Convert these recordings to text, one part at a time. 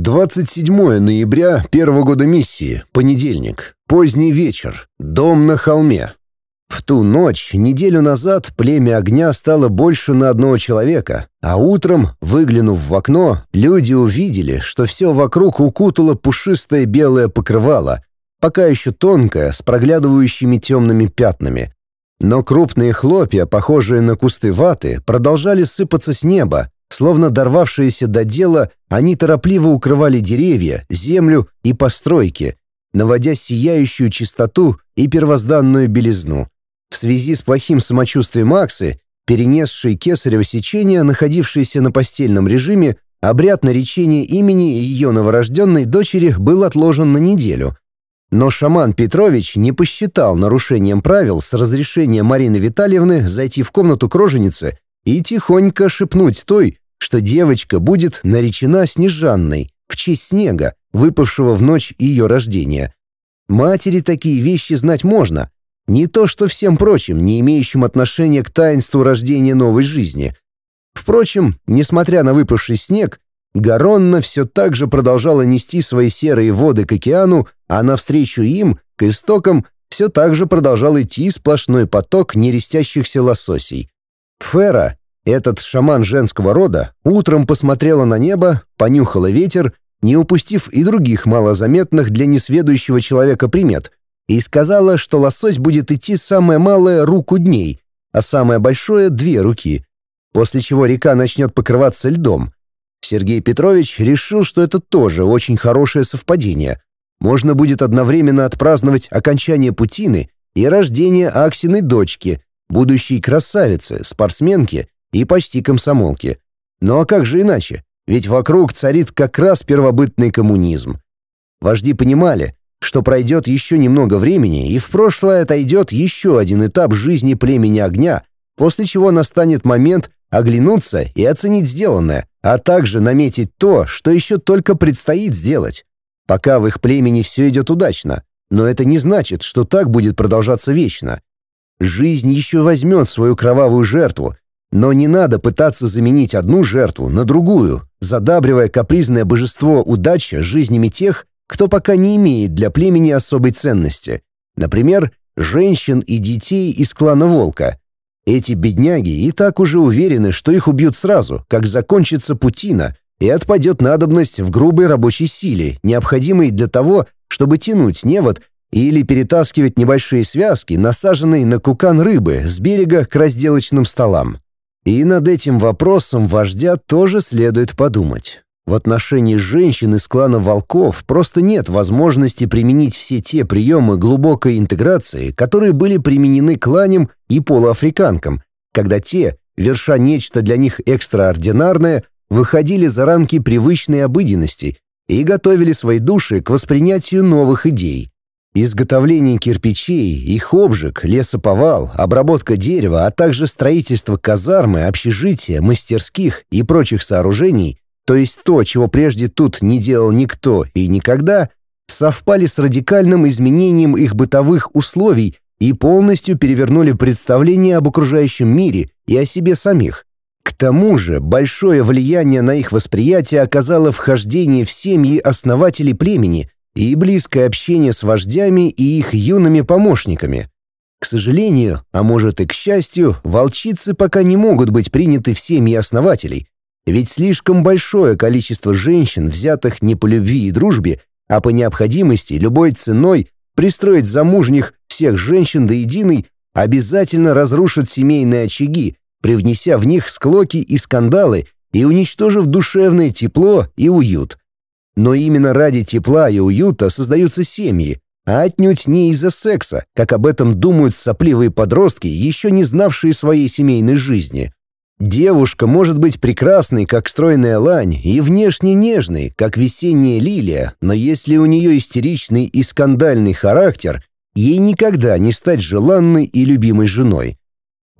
27 ноября первого года миссии, понедельник, поздний вечер, дом на холме. В ту ночь, неделю назад, племя огня стало больше на одного человека, а утром, выглянув в окно, люди увидели, что все вокруг укутало пушистое белое покрывало, пока еще тонкое, с проглядывающими темными пятнами. Но крупные хлопья, похожие на кусты ваты, продолжали сыпаться с неба, Словно дорвавшиеся до дела, они торопливо укрывали деревья, землю и постройки, наводя сияющую чистоту и первозданную белизну. В связи с плохим самочувствием Аксы, перенесшей кесарево сечение, находившейся на постельном режиме, обряд наречения имени ее новорожденной дочери был отложен на неделю. Но шаман Петрович не посчитал нарушением правил с разрешения Марины Витальевны зайти в комнату кроженицы и тихонько шепнуть той, что девочка будет наречена Снежанной в честь снега, выпавшего в ночь ее рождения. Матери такие вещи знать можно. Не то, что всем прочим, не имеющим отношения к таинству рождения новой жизни. Впрочем, несмотря на выпавший снег, Гаронна все так же продолжала нести свои серые воды к океану, а навстречу им, к истокам, все так же продолжал идти сплошной поток нерестящихся лососей. Фера этот шаман женского рода утром посмотрела на небо, понюхала ветер, не упустив и других малозаметных для несведущего человека примет, и сказала, что лосось будет идти самое малое руку дней, а самое большое — две руки, после чего река начнет покрываться льдом. Сергей Петрович решил, что это тоже очень хорошее совпадение. Можно будет одновременно отпраздновать окончание Путины и рождение Аксиной дочки, будущей красавицы, спортсменки — и почти комсомолки. Ну а как же иначе? Ведь вокруг царит как раз первобытный коммунизм. Вожди понимали, что пройдет еще немного времени, и в прошлое отойдет еще один этап жизни племени огня, после чего настанет момент оглянуться и оценить сделанное, а также наметить то, что еще только предстоит сделать. Пока в их племени все идет удачно, но это не значит, что так будет продолжаться вечно. Жизнь еще возьмет свою кровавую жертву, но не надо пытаться заменить одну жертву на другую, задабривая капризное божество удача жизнями тех, кто пока не имеет для племени особой ценности. Например, женщин и детей из клана Волка. Эти бедняги и так уже уверены, что их убьют сразу, как закончится путина, и отпадет надобность в грубой рабочей силе, необходимой для того, чтобы тянуть невод или перетаскивать небольшие связки, насаженные на кукан рыбы с берега к разделочным столам. И над этим вопросом вождя тоже следует подумать. В отношении женщин из клана волков просто нет возможности применить все те приемы глубокой интеграции, которые были применены кланям и полуафриканкам, когда те, верша нечто для них экстраординарное, выходили за рамки привычной обыденности и готовили свои души к воспринятию новых идей. Изготовление кирпичей, их обжиг, лесоповал, обработка дерева, а также строительство казармы, общежития, мастерских и прочих сооружений, то есть то, чего прежде тут не делал никто и никогда, совпали с радикальным изменением их бытовых условий и полностью перевернули представление об окружающем мире и о себе самих. К тому же большое влияние на их восприятие оказало вхождение в семьи основателей племени – и близкое общение с вождями и их юными помощниками. К сожалению, а может и к счастью, волчицы пока не могут быть приняты в семьи основателей, ведь слишком большое количество женщин, взятых не по любви и дружбе, а по необходимости любой ценой пристроить замужних всех женщин до единой, обязательно разрушит семейные очаги, привнеся в них склоки и скандалы и уничтожив душевное тепло и уют. Но именно ради тепла и уюта создаются семьи, а отнюдь не из-за секса, как об этом думают сопливые подростки, еще не знавшие своей семейной жизни. Девушка может быть прекрасной, как стройная лань, и внешне нежной, как весенняя лилия, но если у нее истеричный и скандальный характер, ей никогда не стать желанной и любимой женой.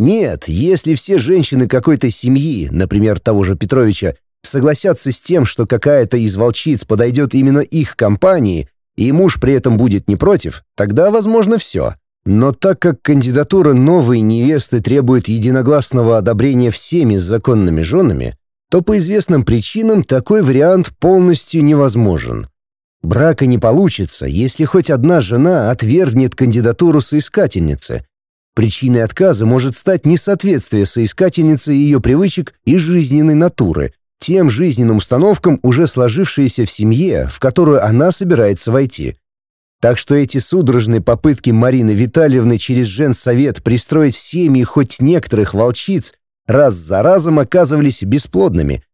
Нет, если все женщины какой-то семьи, например, того же Петровича, согласятся с тем, что какая-то из волчиц подойдет именно их компании, и муж при этом будет не против, тогда возможно все. Но так как кандидатура новой невесты требует единогласного одобрения всеми законными женами, то по известным причинам такой вариант полностью невозможен. Брака не получится, если хоть одна жена отвергнет кандидатуру соискательницы. Причиной отказа может стать несоответствие соискательницы ее привычек и жизненной натуры, тем жизненным установкам, уже сложившиеся в семье, в которую она собирается войти. Так что эти судорожные попытки Марины Витальевны через женсовет пристроить в семьи хоть некоторых волчиц раз за разом оказывались бесплодными.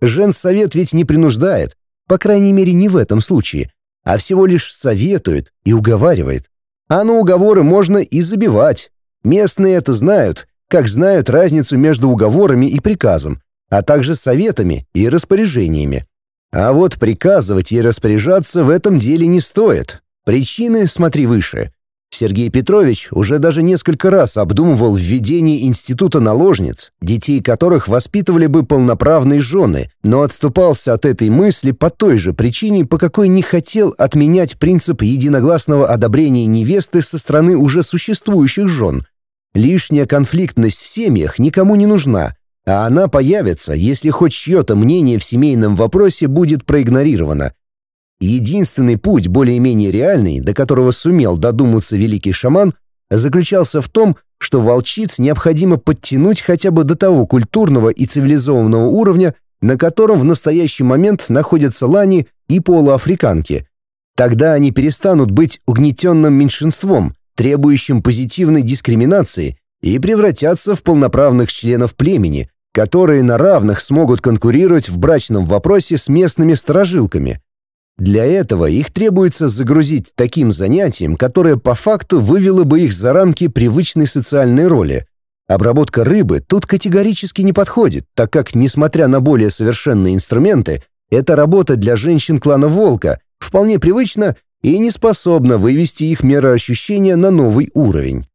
Женсовет ведь не принуждает, по крайней мере не в этом случае, а всего лишь советует и уговаривает. А на уговоры можно и забивать. Местные это знают, как знают разницу между уговорами и приказом а также советами и распоряжениями. А вот приказывать и распоряжаться в этом деле не стоит. Причины смотри выше. Сергей Петрович уже даже несколько раз обдумывал введение института наложниц, детей которых воспитывали бы полноправные жены, но отступался от этой мысли по той же причине, по какой не хотел отменять принцип единогласного одобрения невесты со стороны уже существующих жен. Лишняя конфликтность в семьях никому не нужна, а она появится, если хоть чье-то мнение в семейном вопросе будет проигнорировано. Единственный путь, более-менее реальный, до которого сумел додуматься великий шаман, заключался в том, что волчиц необходимо подтянуть хотя бы до того культурного и цивилизованного уровня, на котором в настоящий момент находятся лани и полуафриканки. Тогда они перестанут быть угнетенным меньшинством, требующим позитивной дискриминации, и превратятся в полноправных членов племени – которые на равных смогут конкурировать в брачном вопросе с местными сторожилками. Для этого их требуется загрузить таким занятием, которое по факту вывело бы их за рамки привычной социальной роли. Обработка рыбы тут категорически не подходит, так как, несмотря на более совершенные инструменты, эта работа для женщин клана Волка вполне привычна и не способна вывести их мироощущение на новый уровень.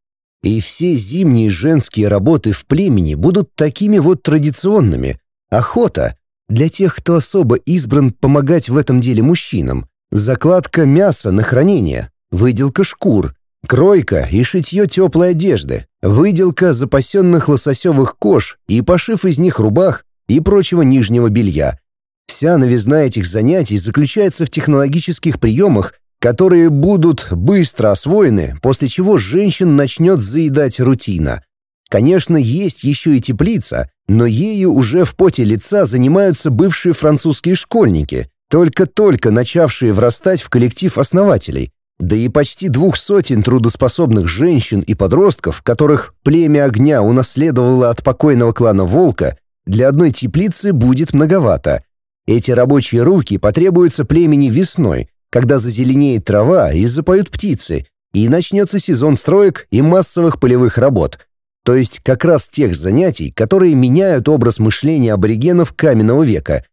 И все зимние женские работы в племени будут такими вот традиционными. Охота для тех, кто особо избран помогать в этом деле мужчинам, закладка мяса на хранение, выделка шкур, кройка и шитье теплой одежды, выделка запасенных лососевых кож и пошив из них рубах и прочего нижнего белья. Вся новизна этих занятий заключается в технологических приемах которые будут быстро освоены, после чего женщин начнет заедать рутина. Конечно, есть еще и теплица, но ею уже в поте лица занимаются бывшие французские школьники, только-только начавшие врастать в коллектив основателей, да и почти двух сотен трудоспособных женщин и подростков, которых племя огня унаследовало от покойного клана Волка, для одной теплицы будет многовато. Эти рабочие руки потребуются племени весной – когда зазеленеет трава и запоют птицы, и начнется сезон строек и массовых полевых работ, то есть как раз тех занятий, которые меняют образ мышления аборигенов каменного века.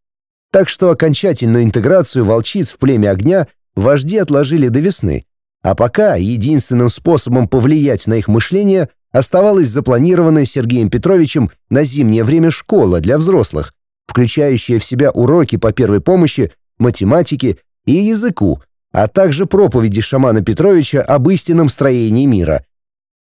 Так что окончательную интеграцию волчиц в племя огня вожди отложили до весны, а пока единственным способом повлиять на их мышление оставалась запланированная Сергеем Петровичем на зимнее время школа для взрослых, включающая в себя уроки по первой помощи, математики и языку, а также проповеди шамана Петровича об истинном строении мира.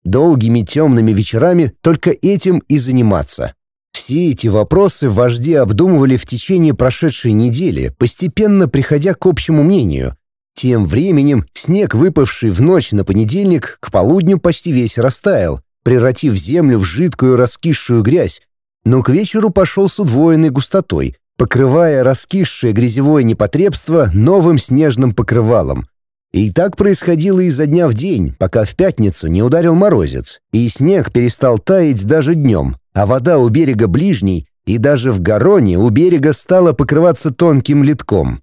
Долгими темными вечерами только этим и заниматься. Все эти вопросы вожди обдумывали в течение прошедшей недели, постепенно приходя к общему мнению. Тем временем снег, выпавший в ночь на понедельник, к полудню почти весь растаял, превратив землю в жидкую раскисшую грязь, но к вечеру пошел с удвоенной густотой, покрывая раскисшее грязевое непотребство новым снежным покрывалом. И так происходило изо дня в день, пока в пятницу не ударил морозец, и снег перестал таять даже днем, а вода у берега ближней и даже в гороне у берега стала покрываться тонким литком.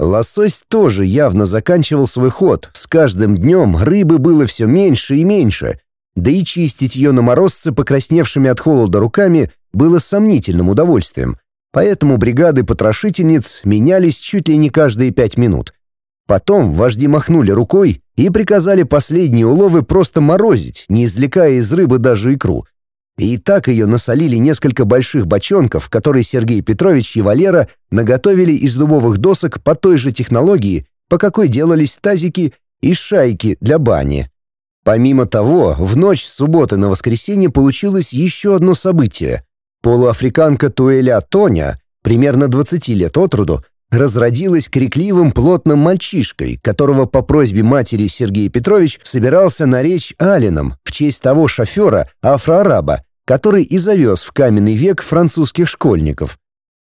Лосось тоже явно заканчивал свой ход, с каждым днем рыбы было все меньше и меньше, да и чистить ее на морозце покрасневшими от холода руками было сомнительным удовольствием — Поэтому бригады потрошительниц менялись чуть ли не каждые пять минут. Потом вожди махнули рукой и приказали последние уловы просто морозить, не извлекая из рыбы даже икру. И так ее насолили несколько больших бочонков, которые Сергей Петрович и Валера наготовили из дубовых досок по той же технологии, по какой делались тазики и шайки для бани. Помимо того, в ночь субботы на воскресенье получилось еще одно событие. Полуафриканка Туэля Тоня, примерно 20 лет от роду, разродилась крикливым плотным мальчишкой, которого по просьбе матери Сергей Петрович собирался наречь Алином в честь того шофера, афроараба, который и завез в каменный век французских школьников.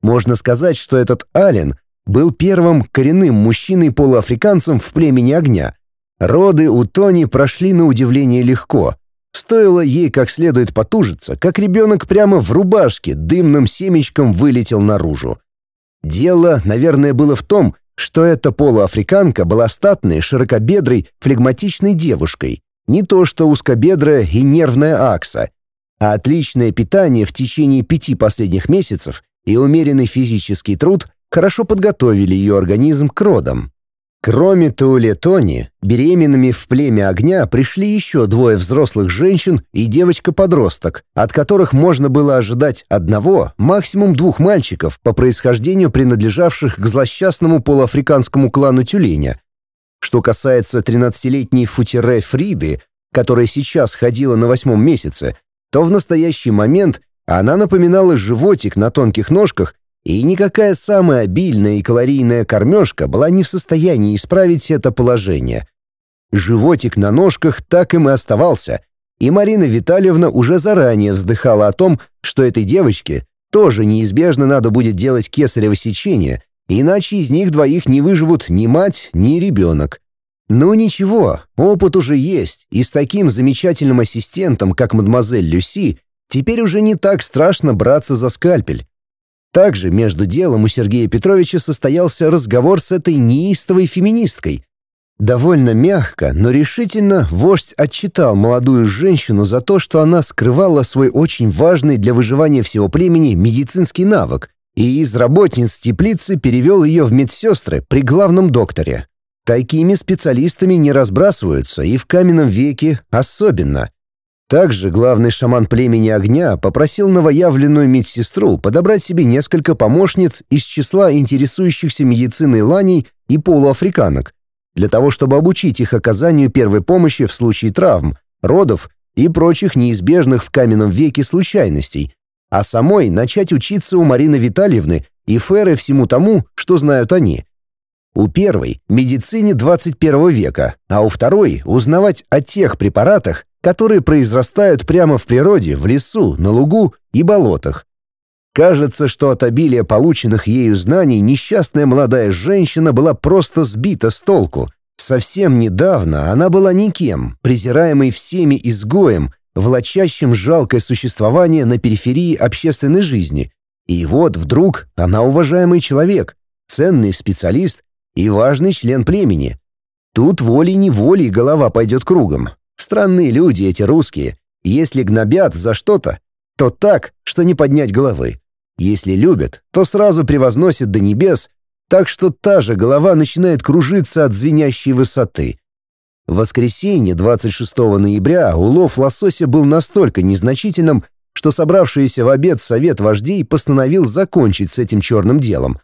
Можно сказать, что этот Ален был первым коренным мужчиной-полуафриканцем в племени огня. Роды у Тони прошли на удивление легко. Стоило ей как следует потужиться, как ребенок прямо в рубашке дымным семечком вылетел наружу. Дело, наверное, было в том, что эта полуафриканка была статной, широкобедрой, флегматичной девушкой, не то что узкобедрая и нервная акса, а отличное питание в течение пяти последних месяцев и умеренный физический труд хорошо подготовили ее организм к родам. Кроме Тули Тони, беременными в племя огня пришли еще двое взрослых женщин и девочка-подросток, от которых можно было ожидать одного, максимум двух мальчиков, по происхождению принадлежавших к злосчастному полуафриканскому клану тюленя. Что касается 13-летней футере Фриды, которая сейчас ходила на восьмом месяце, то в настоящий момент она напоминала животик на тонких ножках и никакая самая обильная и калорийная кормежка была не в состоянии исправить это положение. Животик на ножках так им и оставался, и Марина Витальевна уже заранее вздыхала о том, что этой девочке тоже неизбежно надо будет делать кесарево сечение, иначе из них двоих не выживут ни мать, ни ребенок. Но ну, ничего, опыт уже есть, и с таким замечательным ассистентом, как мадемуазель Люси, теперь уже не так страшно браться за скальпель. Также между делом у Сергея Петровича состоялся разговор с этой неистовой феминисткой. Довольно мягко, но решительно вождь отчитал молодую женщину за то, что она скрывала свой очень важный для выживания всего племени медицинский навык и из работниц теплицы перевел ее в медсестры при главном докторе. Такими специалистами не разбрасываются и в каменном веке особенно – также главный шаман племени огня попросил новоявленную медсестру подобрать себе несколько помощниц из числа интересующихся медициной ланей и полуафриканок, для того чтобы обучить их оказанию первой помощи в случае травм, родов и прочих неизбежных в каменном веке случайностей, а самой начать учиться у Марины Витальевны и Феры всему тому, что знают они – у первой – медицине 21 века, а у второй – узнавать о тех препаратах, которые произрастают прямо в природе, в лесу, на лугу и болотах. Кажется, что от обилия полученных ею знаний несчастная молодая женщина была просто сбита с толку. Совсем недавно она была никем, презираемой всеми изгоем, влачащим жалкое существование на периферии общественной жизни. И вот вдруг она уважаемый человек, ценный специалист, и важный член племени. Тут волей-неволей голова пойдет кругом. Странные люди эти русские. Если гнобят за что-то, то так, что не поднять головы. Если любят, то сразу превозносят до небес, так что та же голова начинает кружиться от звенящей высоты. В воскресенье 26 ноября улов лосося был настолько незначительным, что собравшийся в обед совет вождей постановил закончить с этим черным делом.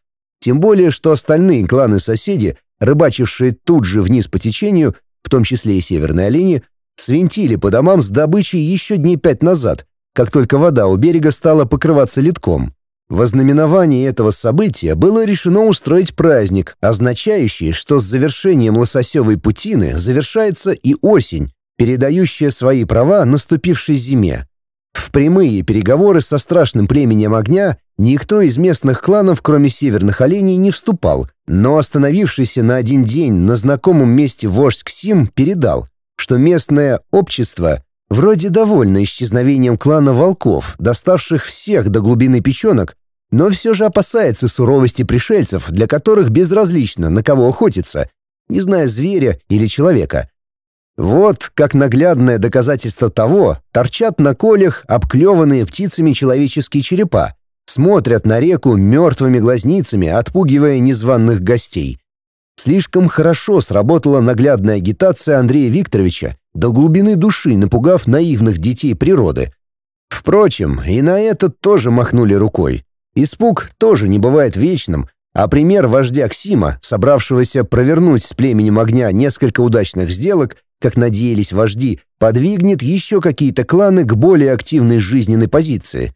Тем более, что остальные кланы-соседи, рыбачившие тут же вниз по течению, в том числе и северные олени, свинтили по домам с добычей еще дней пять назад, как только вода у берега стала покрываться литком. Во знаменовании этого события было решено устроить праздник, означающий, что с завершением лососевой путины завершается и осень, передающая свои права наступившей зиме. В прямые переговоры со страшным племенем огня никто из местных кланов, кроме северных оленей, не вступал, но остановившийся на один день на знакомом месте вождь Ксим передал, что местное общество вроде довольно исчезновением клана волков, доставших всех до глубины печенок, но все же опасается суровости пришельцев, для которых безразлично, на кого охотиться, не зная зверя или человека – вот как наглядное доказательство того торчат на колях обклеванные птицами человеческие черепа, смотрят на реку мертвыми глазницами, отпугивая незваных гостей. Слишком хорошо сработала наглядная агитация Андрея Викторовича, до глубины души напугав наивных детей природы. Впрочем, и на это тоже махнули рукой. Испуг тоже не бывает вечным, а пример вождя Ксима, собравшегося провернуть с племенем огня несколько удачных сделок, как надеялись вожди, подвигнет еще какие-то кланы к более активной жизненной позиции.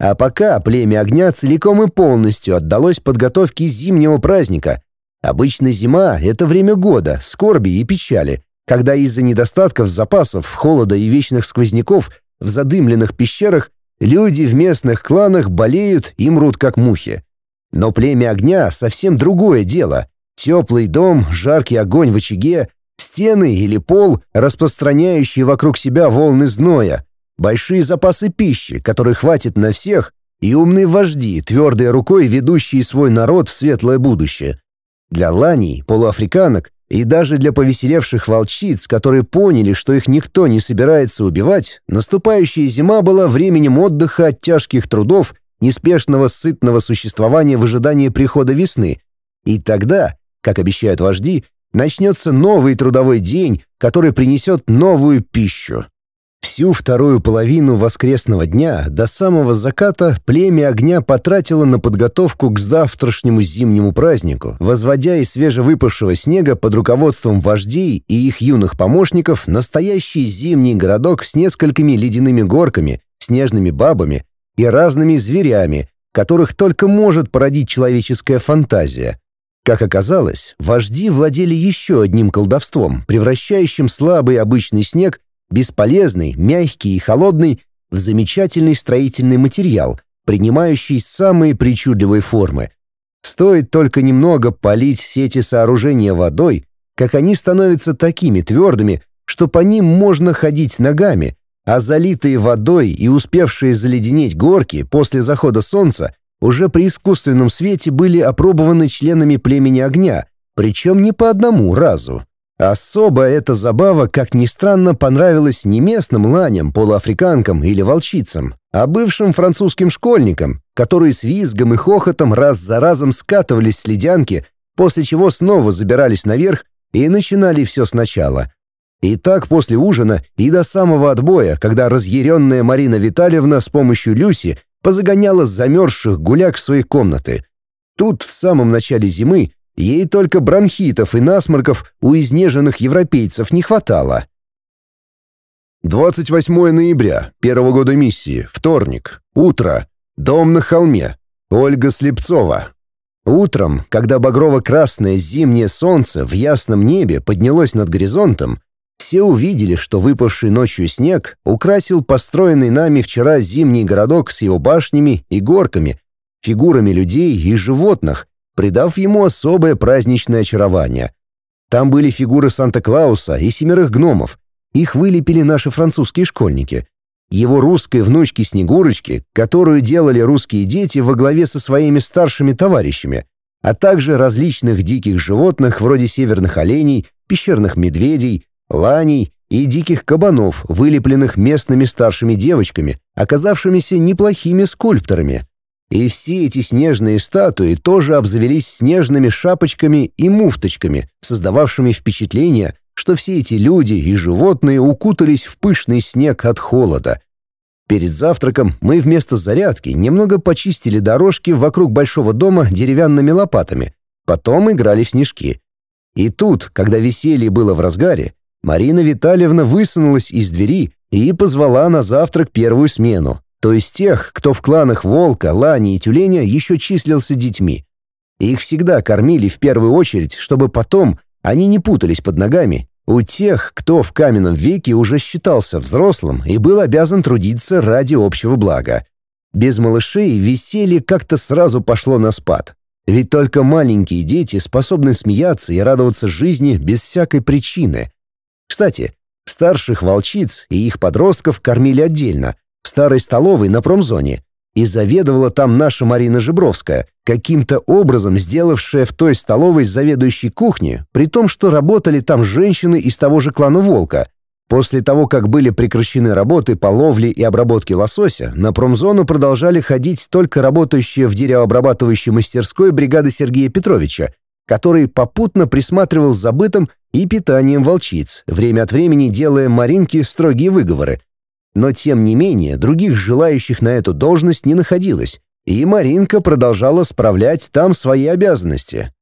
А пока племя огня целиком и полностью отдалось подготовке зимнего праздника. Обычно зима — это время года, скорби и печали, когда из-за недостатков запасов, холода и вечных сквозняков в задымленных пещерах люди в местных кланах болеют и мрут как мухи. Но племя огня — совсем другое дело. Теплый дом, жаркий огонь в очаге — стены или пол, распространяющие вокруг себя волны зноя, большие запасы пищи, которые хватит на всех, и умные вожди, твердой рукой ведущие свой народ в светлое будущее. Для ланей, полуафриканок и даже для повеселевших волчиц, которые поняли, что их никто не собирается убивать, наступающая зима была временем отдыха от тяжких трудов, неспешного сытного существования в ожидании прихода весны. И тогда, как обещают вожди, Начнется новый трудовой день, который принесет новую пищу. Всю вторую половину воскресного дня до самого заката племя огня потратило на подготовку к завтрашнему зимнему празднику, возводя из свежевыпавшего снега под руководством вождей и их юных помощников настоящий зимний городок с несколькими ледяными горками, снежными бабами и разными зверями, которых только может породить человеческая фантазия. Как оказалось, вожди владели еще одним колдовством, превращающим слабый обычный снег, бесполезный, мягкий и холодный, в замечательный строительный материал, принимающий самые причудливые формы. Стоит только немного полить все эти сооружения водой, как они становятся такими твердыми, что по ним можно ходить ногами, а залитые водой и успевшие заледенеть горки после захода солнца уже при искусственном свете были опробованы членами племени огня, причем не по одному разу. Особо эта забава, как ни странно, понравилась не местным ланям, полуафриканкам или волчицам, а бывшим французским школьникам, которые с визгом и хохотом раз за разом скатывались с ледянки, после чего снова забирались наверх и начинали все сначала. И так после ужина и до самого отбоя, когда разъяренная Марина Витальевна с помощью Люси позагоняла замерзших гуляк в свои комнаты. Тут в самом начале зимы ей только бронхитов и насморков у изнеженных европейцев не хватало. 28 ноября, первого года миссии, вторник, утро, дом на холме, Ольга Слепцова. Утром, когда багрово-красное зимнее солнце в ясном небе поднялось над горизонтом, все увидели, что выпавший ночью снег украсил построенный нами вчера зимний городок с его башнями и горками, фигурами людей и животных, придав ему особое праздничное очарование. Там были фигуры Санта-Клауса и семерых гномов. Их вылепили наши французские школьники. Его русской внучки Снегурочки, которую делали русские дети во главе со своими старшими товарищами, а также различных диких животных вроде северных оленей, пещерных медведей, ланей и диких кабанов, вылепленных местными старшими девочками, оказавшимися неплохими скульпторами. И все эти снежные статуи тоже обзавелись снежными шапочками и муфточками, создававшими впечатление, что все эти люди и животные укутались в пышный снег от холода. Перед завтраком мы вместо зарядки немного почистили дорожки вокруг большого дома деревянными лопатами, потом играли в снежки. И тут, когда веселье было в разгаре, Марина Витальевна высунулась из двери и позвала на завтрак первую смену, то есть тех, кто в кланах волка, лани и тюленя еще числился детьми. Их всегда кормили в первую очередь, чтобы потом они не путались под ногами. У тех, кто в каменном веке уже считался взрослым и был обязан трудиться ради общего блага. Без малышей веселье как-то сразу пошло на спад. Ведь только маленькие дети способны смеяться и радоваться жизни без всякой причины, кстати, старших волчиц и их подростков кормили отдельно, в старой столовой на промзоне, и заведовала там наша Марина Жибровская, каким-то образом сделавшая в той столовой заведующей кухни, при том, что работали там женщины из того же клана «Волка», После того, как были прекращены работы по ловле и обработке лосося, на промзону продолжали ходить только работающие в деревообрабатывающей мастерской бригады Сергея Петровича, который попутно присматривал за бытом и питанием волчиц, время от времени делая Маринке строгие выговоры. Но, тем не менее, других желающих на эту должность не находилось, и Маринка продолжала справлять там свои обязанности.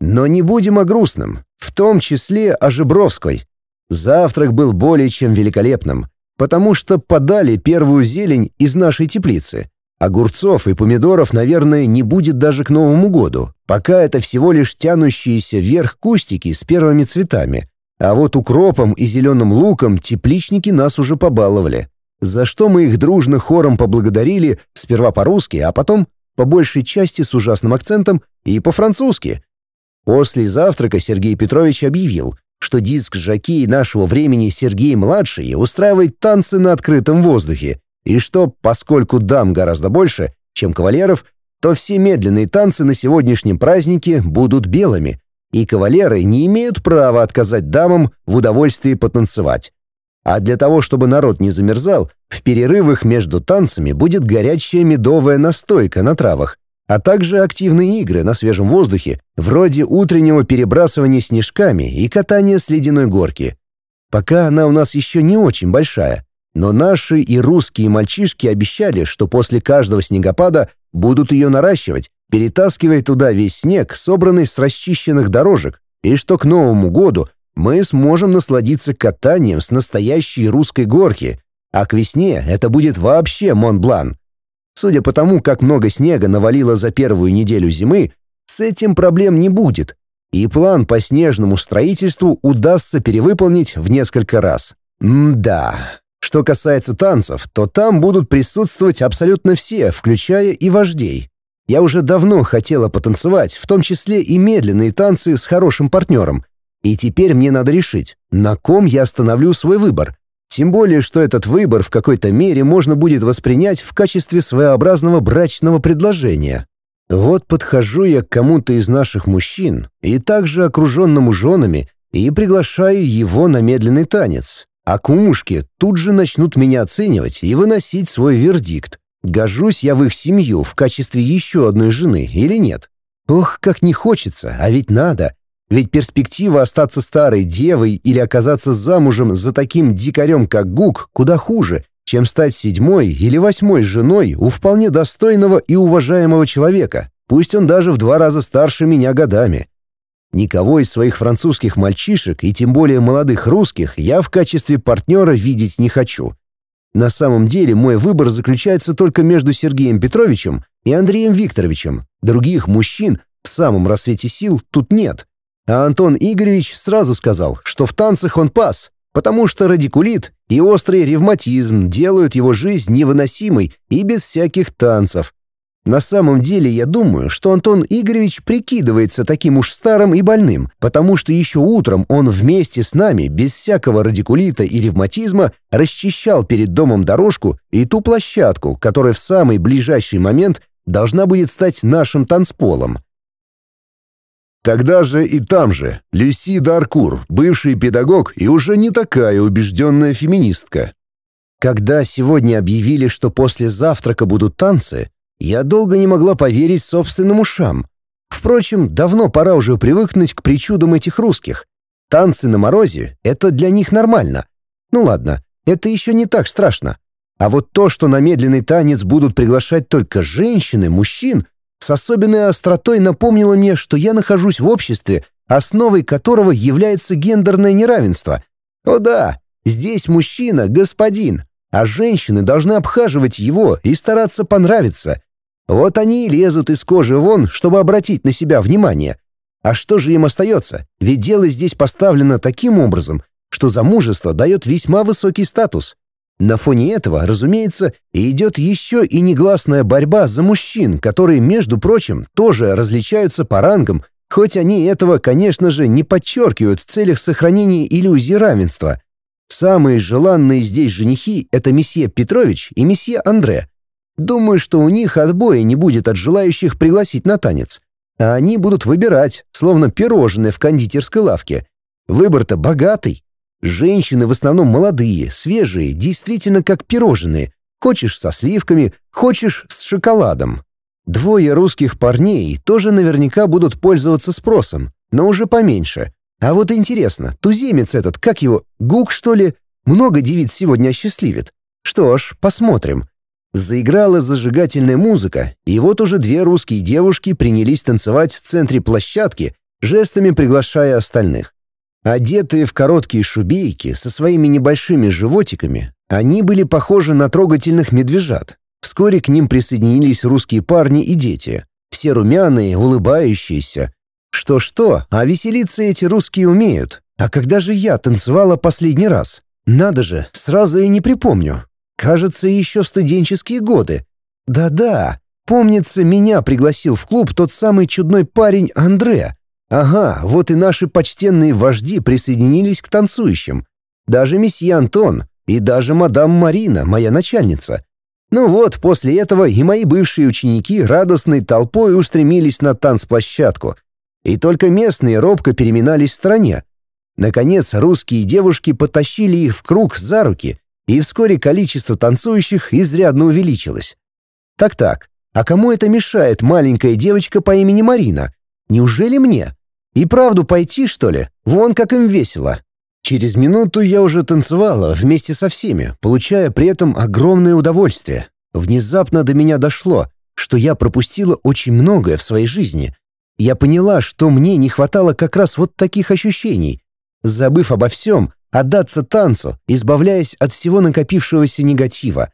Но не будем о грустном, в том числе о Жебровской. Завтрак был более чем великолепным, потому что подали первую зелень из нашей теплицы — Огурцов и помидоров, наверное, не будет даже к Новому году, пока это всего лишь тянущиеся вверх кустики с первыми цветами. А вот укропом и зеленым луком тепличники нас уже побаловали. За что мы их дружно хором поблагодарили, сперва по-русски, а потом по большей части с ужасным акцентом и по-французски. После завтрака Сергей Петрович объявил, что диск жакей нашего времени Сергей-младший устраивает танцы на открытом воздухе – и что, поскольку дам гораздо больше, чем кавалеров, то все медленные танцы на сегодняшнем празднике будут белыми, и кавалеры не имеют права отказать дамам в удовольствии потанцевать. А для того, чтобы народ не замерзал, в перерывах между танцами будет горячая медовая настойка на травах, а также активные игры на свежем воздухе, вроде утреннего перебрасывания снежками и катания с ледяной горки. Пока она у нас еще не очень большая, но наши и русские мальчишки обещали, что после каждого снегопада будут ее наращивать, перетаскивая туда весь снег, собранный с расчищенных дорожек, и что к Новому году мы сможем насладиться катанием с настоящей русской горки, а к весне это будет вообще Монблан. Судя по тому, как много снега навалило за первую неделю зимы, с этим проблем не будет, и план по снежному строительству удастся перевыполнить в несколько раз. М да. Что касается танцев, то там будут присутствовать абсолютно все, включая и вождей. Я уже давно хотела потанцевать, в том числе и медленные танцы с хорошим партнером. И теперь мне надо решить, на ком я остановлю свой выбор. Тем более, что этот выбор в какой-то мере можно будет воспринять в качестве своеобразного брачного предложения. Вот подхожу я к кому-то из наших мужчин и также окруженному женами и приглашаю его на медленный танец. А кумушки тут же начнут меня оценивать и выносить свой вердикт. Гожусь я в их семью в качестве еще одной жены или нет? Ох, как не хочется, а ведь надо. Ведь перспектива остаться старой девой или оказаться замужем за таким дикарем, как Гук, куда хуже, чем стать седьмой или восьмой женой у вполне достойного и уважаемого человека, пусть он даже в два раза старше меня годами. Никого из своих французских мальчишек и тем более молодых русских я в качестве партнера видеть не хочу. На самом деле мой выбор заключается только между Сергеем Петровичем и Андреем Викторовичем. Других мужчин в самом рассвете сил тут нет. А Антон Игоревич сразу сказал, что в танцах он пас, потому что радикулит и острый ревматизм делают его жизнь невыносимой и без всяких танцев. На самом деле я думаю, что Антон Игоревич прикидывается таким уж старым и больным, потому что еще утром он вместе с нами, без всякого радикулита и ревматизма, расчищал перед домом дорожку и ту площадку, которая в самый ближайший момент должна будет стать нашим танцполом. Тогда же и там же Люси Даркур, бывший педагог и уже не такая убежденная феминистка. Когда сегодня объявили, что после завтрака будут танцы, я долго не могла поверить собственным ушам. Впрочем, давно пора уже привыкнуть к причудам этих русских. Танцы на морозе — это для них нормально. Ну ладно, это еще не так страшно. А вот то, что на медленный танец будут приглашать только женщины, мужчин, с особенной остротой напомнило мне, что я нахожусь в обществе, основой которого является гендерное неравенство. О да, здесь мужчина — господин, а женщины должны обхаживать его и стараться понравиться. Вот они и лезут из кожи вон, чтобы обратить на себя внимание. А что же им остается? Ведь дело здесь поставлено таким образом, что замужество дает весьма высокий статус. На фоне этого, разумеется, идет еще и негласная борьба за мужчин, которые, между прочим, тоже различаются по рангам, хоть они этого, конечно же, не подчеркивают в целях сохранения иллюзии равенства. Самые желанные здесь женихи — это месье Петрович и месье Андре — Думаю, что у них отбоя не будет от желающих пригласить на танец. А они будут выбирать, словно пирожные в кондитерской лавке. Выбор-то богатый. Женщины в основном молодые, свежие, действительно как пирожные. Хочешь со сливками, хочешь с шоколадом. Двое русских парней тоже наверняка будут пользоваться спросом, но уже поменьше. А вот интересно, туземец этот, как его, Гук, что ли? Много девиц сегодня осчастливит. Что ж, посмотрим. Заиграла зажигательная музыка, и вот уже две русские девушки принялись танцевать в центре площадки, жестами приглашая остальных. Одетые в короткие шубейки со своими небольшими животиками, они были похожи на трогательных медвежат. Вскоре к ним присоединились русские парни и дети, все румяные, улыбающиеся. Что-что, а веселиться эти русские умеют. А когда же я танцевала последний раз? Надо же, сразу и не припомню. Кажется, еще студенческие годы. Да-да, помнится, меня пригласил в клуб тот самый чудной парень Андре. Ага, вот и наши почтенные вожди присоединились к танцующим. Даже месье Антон и даже мадам Марина, моя начальница. Ну вот, после этого и мои бывшие ученики радостной толпой устремились на танцплощадку. И только местные робко переминались в стране. Наконец, русские девушки потащили их в круг за руки — и вскоре количество танцующих изрядно увеличилось. Так-так, а кому это мешает маленькая девочка по имени Марина? Неужели мне? И правду пойти, что ли? Вон как им весело. Через минуту я уже танцевала вместе со всеми, получая при этом огромное удовольствие. Внезапно до меня дошло, что я пропустила очень многое в своей жизни. Я поняла, что мне не хватало как раз вот таких ощущений. Забыв обо всем, отдаться танцу, избавляясь от всего накопившегося негатива.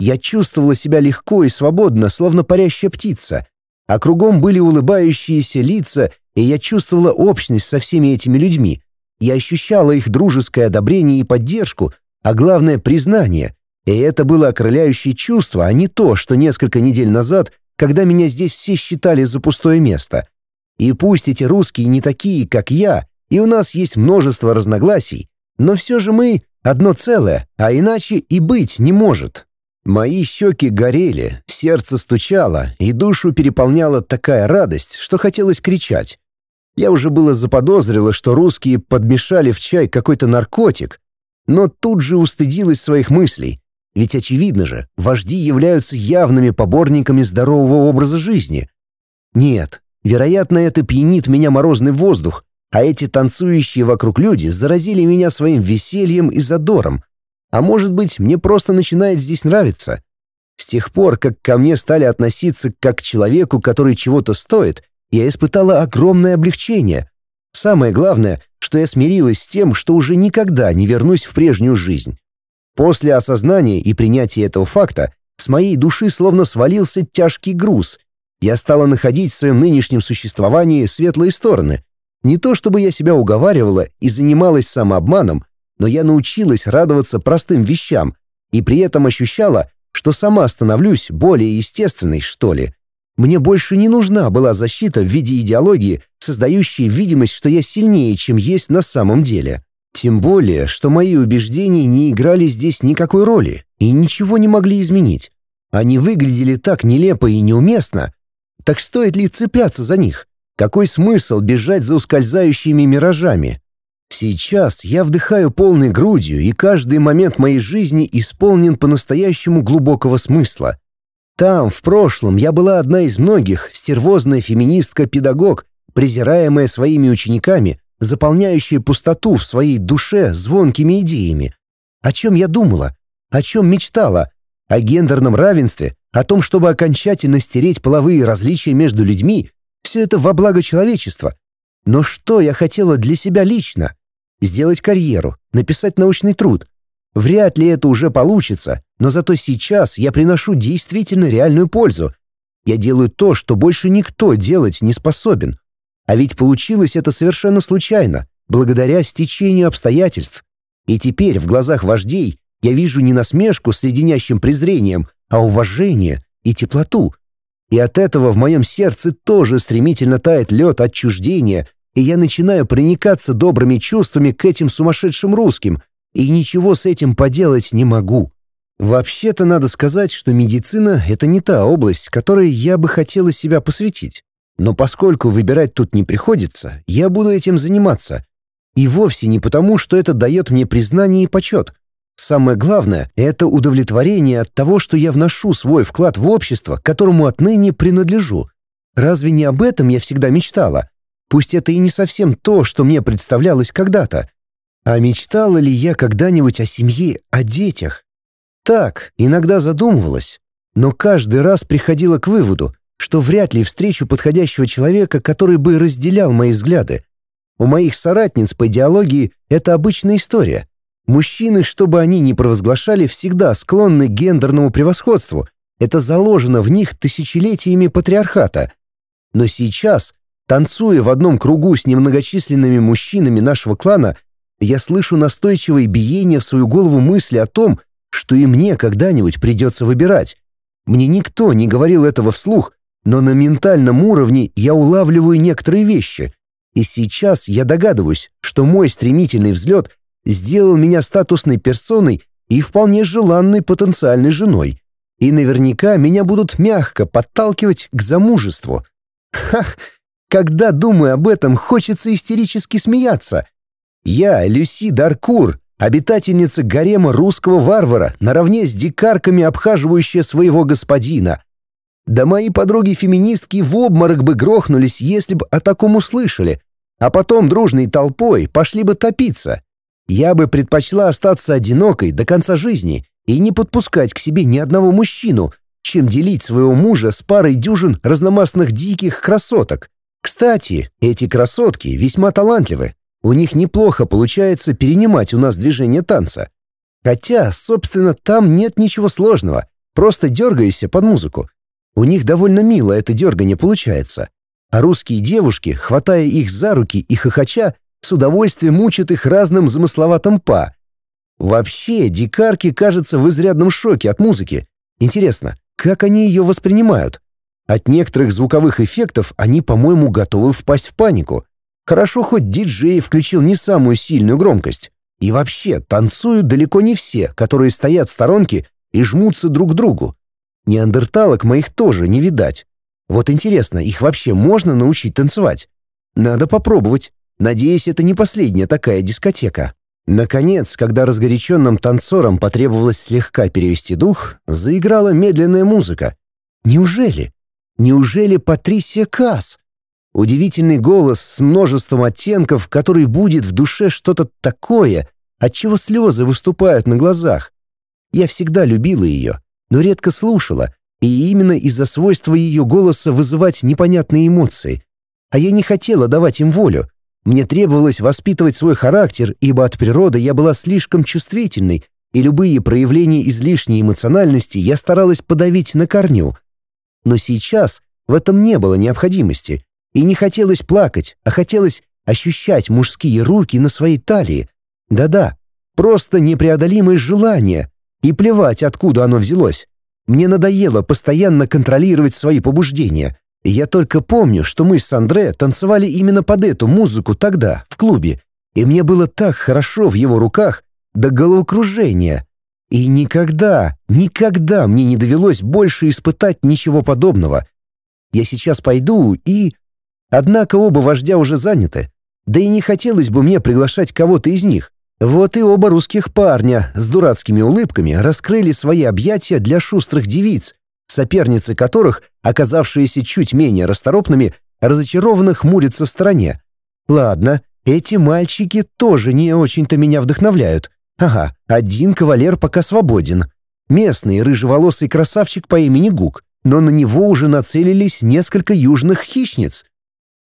Я чувствовала себя легко и свободно, словно парящая птица, а кругом были улыбающиеся лица, и я чувствовала общность со всеми этими людьми. Я ощущала их дружеское одобрение и поддержку, а главное — признание. И это было окрыляющее чувство, а не то, что несколько недель назад, когда меня здесь все считали за пустое место. И пусть эти русские не такие, как я, и у нас есть множество разногласий, но все же мы одно целое, а иначе и быть не может. Мои щеки горели, сердце стучало, и душу переполняла такая радость, что хотелось кричать. Я уже было заподозрила, что русские подмешали в чай какой-то наркотик, но тут же устыдилась своих мыслей. Ведь очевидно же, вожди являются явными поборниками здорового образа жизни. Нет, вероятно, это пьянит меня морозный воздух, а эти танцующие вокруг люди заразили меня своим весельем и задором. А может быть, мне просто начинает здесь нравиться. С тех пор, как ко мне стали относиться как к человеку, который чего-то стоит, я испытала огромное облегчение. Самое главное, что я смирилась с тем, что уже никогда не вернусь в прежнюю жизнь. После осознания и принятия этого факта с моей души словно свалился тяжкий груз. Я стала находить в своем нынешнем существовании светлые стороны — не то чтобы я себя уговаривала и занималась самообманом, но я научилась радоваться простым вещам и при этом ощущала, что сама становлюсь более естественной, что ли. Мне больше не нужна была защита в виде идеологии, создающей видимость, что я сильнее, чем есть на самом деле. Тем более, что мои убеждения не играли здесь никакой роли и ничего не могли изменить. Они выглядели так нелепо и неуместно. Так стоит ли цепляться за них? Какой смысл бежать за ускользающими миражами? Сейчас я вдыхаю полной грудью, и каждый момент моей жизни исполнен по-настоящему глубокого смысла. Там, в прошлом, я была одна из многих, стервозная феминистка-педагог, презираемая своими учениками, заполняющая пустоту в своей душе звонкими идеями. О чем я думала? О чем мечтала? О гендерном равенстве? О том, чтобы окончательно стереть половые различия между людьми все это во благо человечества. Но что я хотела для себя лично? Сделать карьеру, написать научный труд. Вряд ли это уже получится, но зато сейчас я приношу действительно реальную пользу. Я делаю то, что больше никто делать не способен. А ведь получилось это совершенно случайно, благодаря стечению обстоятельств. И теперь в глазах вождей я вижу не насмешку с леденящим презрением, а уважение и теплоту. И от этого в моем сердце тоже стремительно тает лед отчуждения, и я начинаю проникаться добрыми чувствами к этим сумасшедшим русским, и ничего с этим поделать не могу. Вообще-то надо сказать, что медицина — это не та область, которой я бы хотела себя посвятить. Но поскольку выбирать тут не приходится, я буду этим заниматься. И вовсе не потому, что это дает мне признание и почет — Самое главное — это удовлетворение от того, что я вношу свой вклад в общество, которому отныне принадлежу. Разве не об этом я всегда мечтала? Пусть это и не совсем то, что мне представлялось когда-то. А мечтала ли я когда-нибудь о семье, о детях? Так, иногда задумывалась, но каждый раз приходила к выводу, что вряд ли встречу подходящего человека, который бы разделял мои взгляды. У моих соратниц по идеологии это обычная история. Мужчины, чтобы они не провозглашали, всегда склонны к гендерному превосходству. Это заложено в них тысячелетиями патриархата. Но сейчас, танцуя в одном кругу с немногочисленными мужчинами нашего клана, я слышу настойчивое биение в свою голову мысли о том, что и мне когда-нибудь придется выбирать. Мне никто не говорил этого вслух, но на ментальном уровне я улавливаю некоторые вещи. И сейчас я догадываюсь, что мой стремительный взлет — сделал меня статусной персоной и вполне желанной потенциальной женой. И наверняка меня будут мягко подталкивать к замужеству. Ха! Когда думаю об этом, хочется истерически смеяться. Я, Люси Даркур, обитательница гарема русского варвара, наравне с дикарками, обхаживающая своего господина. Да мои подруги-феминистки в обморок бы грохнулись, если бы о таком услышали, а потом дружной толпой пошли бы топиться. Я бы предпочла остаться одинокой до конца жизни и не подпускать к себе ни одного мужчину, чем делить своего мужа с парой дюжин разномастных диких красоток. Кстати, эти красотки весьма талантливы. У них неплохо получается перенимать у нас движение танца. Хотя, собственно, там нет ничего сложного. Просто дергаешься под музыку. У них довольно мило это дергание получается. А русские девушки, хватая их за руки и хохоча, с удовольствием учит их разным замысловатым па. Вообще, дикарки, кажутся в изрядном шоке от музыки. Интересно, как они ее воспринимают? От некоторых звуковых эффектов они, по-моему, готовы впасть в панику. Хорошо, хоть диджей включил не самую сильную громкость. И вообще, танцуют далеко не все, которые стоят в сторонке и жмутся друг к другу. Неандерталок моих тоже не видать. Вот интересно, их вообще можно научить танцевать? Надо попробовать. Надеюсь, это не последняя такая дискотека. Наконец, когда разгоряченным танцорам потребовалось слегка перевести дух, заиграла медленная музыка. Неужели? Неужели Патрисия Касс? Удивительный голос с множеством оттенков, который будет в душе что-то такое, от чего слезы выступают на глазах. Я всегда любила ее, но редко слушала, и именно из-за свойства ее голоса вызывать непонятные эмоции. А я не хотела давать им волю — мне требовалось воспитывать свой характер, ибо от природы я была слишком чувствительной, и любые проявления излишней эмоциональности я старалась подавить на корню. Но сейчас в этом не было необходимости, и не хотелось плакать, а хотелось ощущать мужские руки на своей талии. Да-да, просто непреодолимое желание, и плевать, откуда оно взялось. Мне надоело постоянно контролировать свои побуждения — я только помню, что мы с Андре танцевали именно под эту музыку тогда, в клубе, и мне было так хорошо в его руках до головокружения. И никогда, никогда мне не довелось больше испытать ничего подобного. Я сейчас пойду и... Однако оба вождя уже заняты, да и не хотелось бы мне приглашать кого-то из них. Вот и оба русских парня с дурацкими улыбками раскрыли свои объятия для шустрых девиц, соперницы которых, оказавшиеся чуть менее расторопными, разочарованно хмурятся в стороне. «Ладно, эти мальчики тоже не очень-то меня вдохновляют. Ага, один кавалер пока свободен. Местный рыжеволосый красавчик по имени Гук, но на него уже нацелились несколько южных хищниц.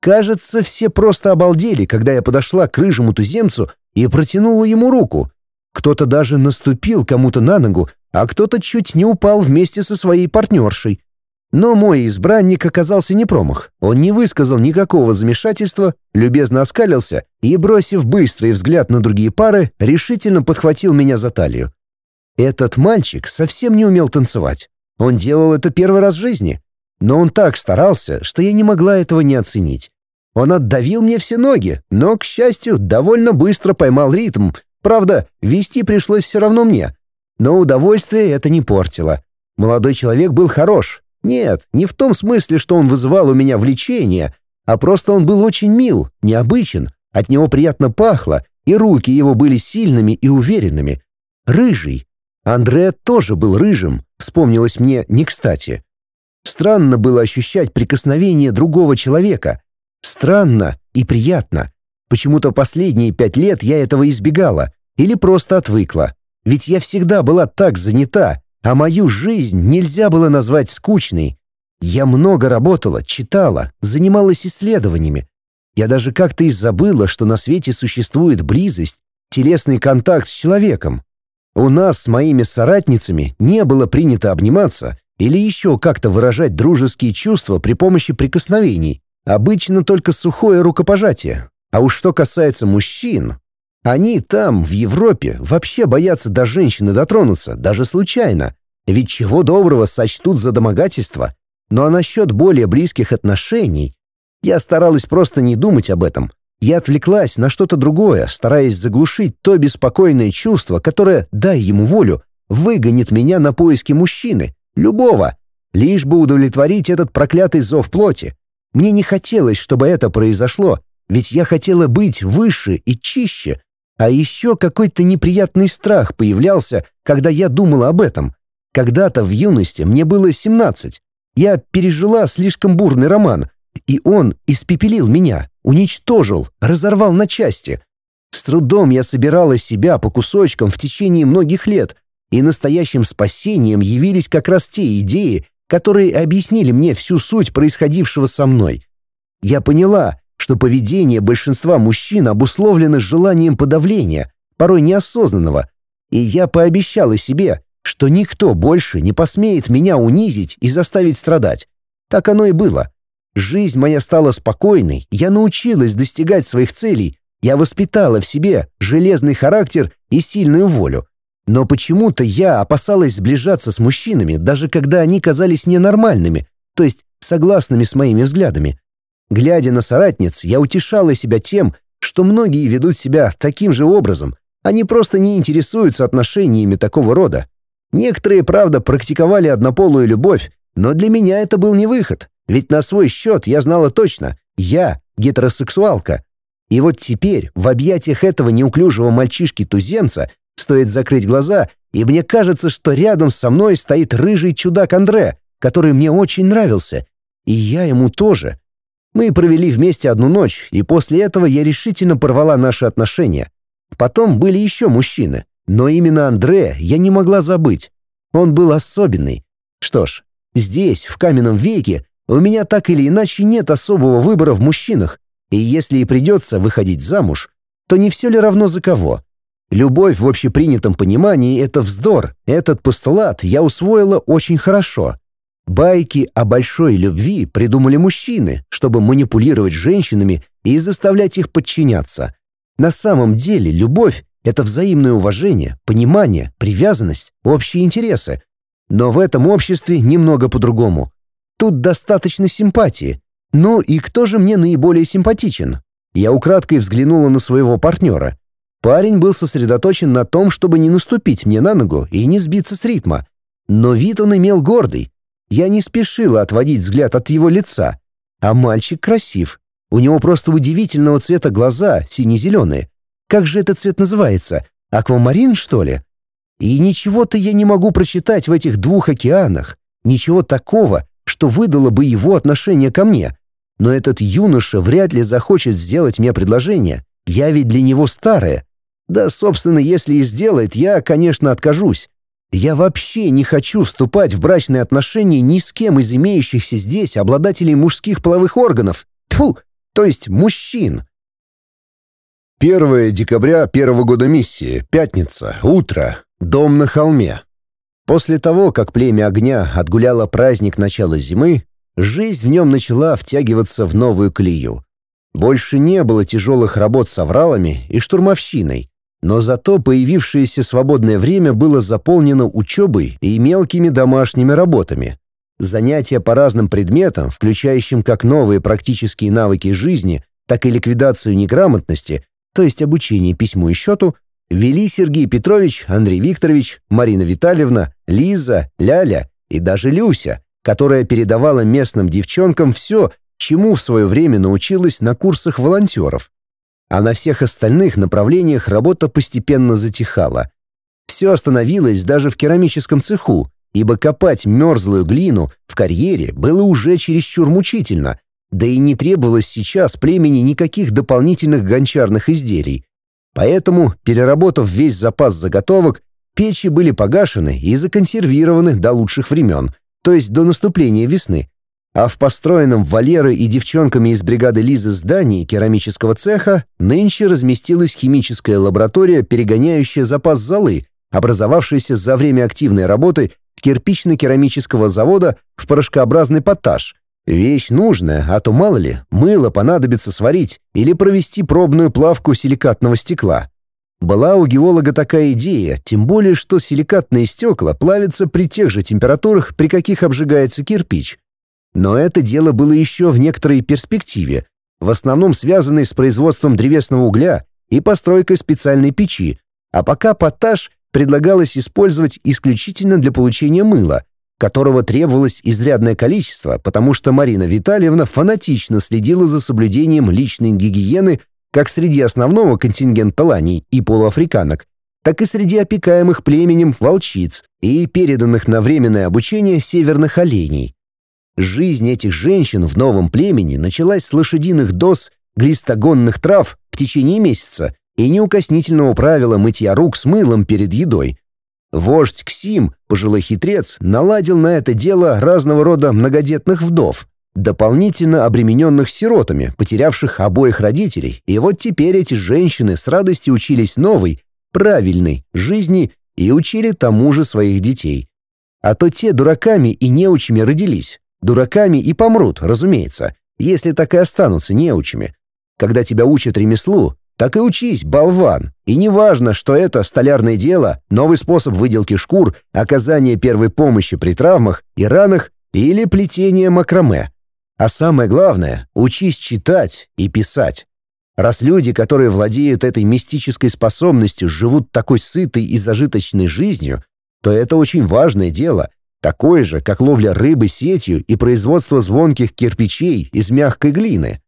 Кажется, все просто обалдели, когда я подошла к рыжему туземцу и протянула ему руку. Кто-то даже наступил кому-то на ногу, а кто-то чуть не упал вместе со своей партнершей. Но мой избранник оказался не промах. Он не высказал никакого замешательства, любезно оскалился и, бросив быстрый взгляд на другие пары, решительно подхватил меня за талию. Этот мальчик совсем не умел танцевать. Он делал это первый раз в жизни. Но он так старался, что я не могла этого не оценить. Он отдавил мне все ноги, но, к счастью, довольно быстро поймал ритм, Правда, вести пришлось все равно мне. Но удовольствие это не портило. Молодой человек был хорош. Нет, не в том смысле, что он вызывал у меня влечение, а просто он был очень мил, необычен, от него приятно пахло, и руки его были сильными и уверенными. Рыжий. Андре тоже был рыжим, вспомнилось мне не кстати. Странно было ощущать прикосновение другого человека. Странно и приятно. Почему-то последние пять лет я этого избегала. Или просто отвыкла. Ведь я всегда была так занята, а мою жизнь нельзя было назвать скучной. Я много работала, читала, занималась исследованиями. Я даже как-то и забыла, что на свете существует близость, телесный контакт с человеком. У нас с моими соратницами не было принято обниматься или еще как-то выражать дружеские чувства при помощи прикосновений, обычно только сухое рукопожатие. А уж что касается мужчин, они там, в Европе, вообще боятся до женщины дотронуться, даже случайно. Ведь чего доброго сочтут за домогательство. Ну а насчет более близких отношений... Я старалась просто не думать об этом. Я отвлеклась на что-то другое, стараясь заглушить то беспокойное чувство, которое, дай ему волю, выгонит меня на поиски мужчины, любого, лишь бы удовлетворить этот проклятый зов плоти. Мне не хотелось, чтобы это произошло, ведь я хотела быть выше и чище, а еще какой-то неприятный страх появлялся, когда я думала об этом. Когда-то в юности мне было 17. Я пережила слишком бурный роман, и он испепелил меня, уничтожил, разорвал на части. С трудом я собирала себя по кусочкам в течение многих лет, и настоящим спасением явились как раз те идеи, которые объяснили мне всю суть происходившего со мной. Я поняла — что поведение большинства мужчин обусловлено желанием подавления, порой неосознанного, и я пообещала себе, что никто больше не посмеет меня унизить и заставить страдать. Так оно и было. Жизнь моя стала спокойной, я научилась достигать своих целей, я воспитала в себе железный характер и сильную волю. Но почему-то я опасалась сближаться с мужчинами, даже когда они казались мне нормальными, то есть согласными с моими взглядами. Глядя на соратниц, я утешала себя тем, что многие ведут себя таким же образом, они просто не интересуются отношениями такого рода. Некоторые, правда, практиковали однополую любовь, но для меня это был не выход, ведь на свой счет я знала точно, я гетеросексуалка. И вот теперь в объятиях этого неуклюжего мальчишки-тузенца стоит закрыть глаза, и мне кажется, что рядом со мной стоит рыжий чудак Андре, который мне очень нравился, и я ему тоже — мы провели вместе одну ночь, и после этого я решительно порвала наши отношения. Потом были еще мужчины, но именно Андре я не могла забыть. Он был особенный. Что ж, здесь, в каменном веке, у меня так или иначе нет особого выбора в мужчинах, и если и придется выходить замуж, то не все ли равно за кого? Любовь в общепринятом понимании — это вздор. Этот постулат я усвоила очень хорошо. Байки о большой любви придумали мужчины, чтобы манипулировать женщинами и заставлять их подчиняться. На самом деле любовь — это взаимное уважение, понимание, привязанность, общие интересы. Но в этом обществе немного по-другому. Тут достаточно симпатии. Ну и кто же мне наиболее симпатичен? Я украдкой взглянула на своего партнера. Парень был сосредоточен на том, чтобы не наступить мне на ногу и не сбиться с ритма. Но вид он имел гордый, я не спешила отводить взгляд от его лица. А мальчик красив. У него просто удивительного цвета глаза, сине-зеленые. Как же этот цвет называется? Аквамарин, что ли? И ничего-то я не могу прочитать в этих двух океанах. Ничего такого, что выдало бы его отношение ко мне. Но этот юноша вряд ли захочет сделать мне предложение. Я ведь для него старая. Да, собственно, если и сделает, я, конечно, откажусь. Я вообще не хочу вступать в брачные отношения ни с кем из имеющихся здесь обладателей мужских половых органов. Тьфу, то есть мужчин. 1 декабря первого года миссии, пятница, утро, дом на холме. После того, как племя огня отгуляло праздник начала зимы, жизнь в нем начала втягиваться в новую клею. Больше не было тяжелых работ с авралами и штурмовщиной но зато появившееся свободное время было заполнено учебой и мелкими домашними работами. Занятия по разным предметам, включающим как новые практические навыки жизни, так и ликвидацию неграмотности, то есть обучение письму и счету, вели Сергей Петрович, Андрей Викторович, Марина Витальевна, Лиза, Ляля и даже Люся, которая передавала местным девчонкам все, чему в свое время научилась на курсах волонтеров а на всех остальных направлениях работа постепенно затихала. Все остановилось даже в керамическом цеху, ибо копать мерзлую глину в карьере было уже чересчур мучительно, да и не требовалось сейчас племени никаких дополнительных гончарных изделий. Поэтому, переработав весь запас заготовок, печи были погашены и законсервированы до лучших времен, то есть до наступления весны, а в построенном валеры и девчонками из бригады Лизы здании керамического цеха нынче разместилась химическая лаборатория, перегоняющая запас золы, образовавшийся за время активной работы кирпично-керамического завода в порошкообразный поташ. Вещь нужная, а то мало ли, мыло понадобится сварить или провести пробную плавку силикатного стекла. Была у геолога такая идея, тем более, что силикатные стекла плавятся при тех же температурах, при каких обжигается кирпич – но это дело было еще в некоторой перспективе, в основном связанной с производством древесного угля и постройкой специальной печи, а пока поташ предлагалось использовать исключительно для получения мыла, которого требовалось изрядное количество, потому что Марина Витальевна фанатично следила за соблюдением личной гигиены как среди основного контингента ланей и полуафриканок, так и среди опекаемых племенем волчиц и переданных на временное обучение северных оленей. Жизнь этих женщин в новом племени началась с лошадиных доз глистогонных трав в течение месяца и неукоснительного правила мытья рук с мылом перед едой. Вождь Ксим, пожилой хитрец, наладил на это дело разного рода многодетных вдов, дополнительно обремененных сиротами, потерявших обоих родителей, и вот теперь эти женщины с радостью учились новой, правильной жизни и учили тому же своих детей. А то те дураками и неучами родились, Дураками и помрут, разумеется, если так и останутся неучими. Когда тебя учат ремеслу, так и учись, болван. И не важно, что это столярное дело, новый способ выделки шкур, оказание первой помощи при травмах и ранах или плетение макраме. А самое главное, учись читать и писать. Раз люди, которые владеют этой мистической способностью, живут такой сытой и зажиточной жизнью, то это очень важное дело, такой же, как ловля рыбы сетью и производство звонких кирпичей из мягкой глины.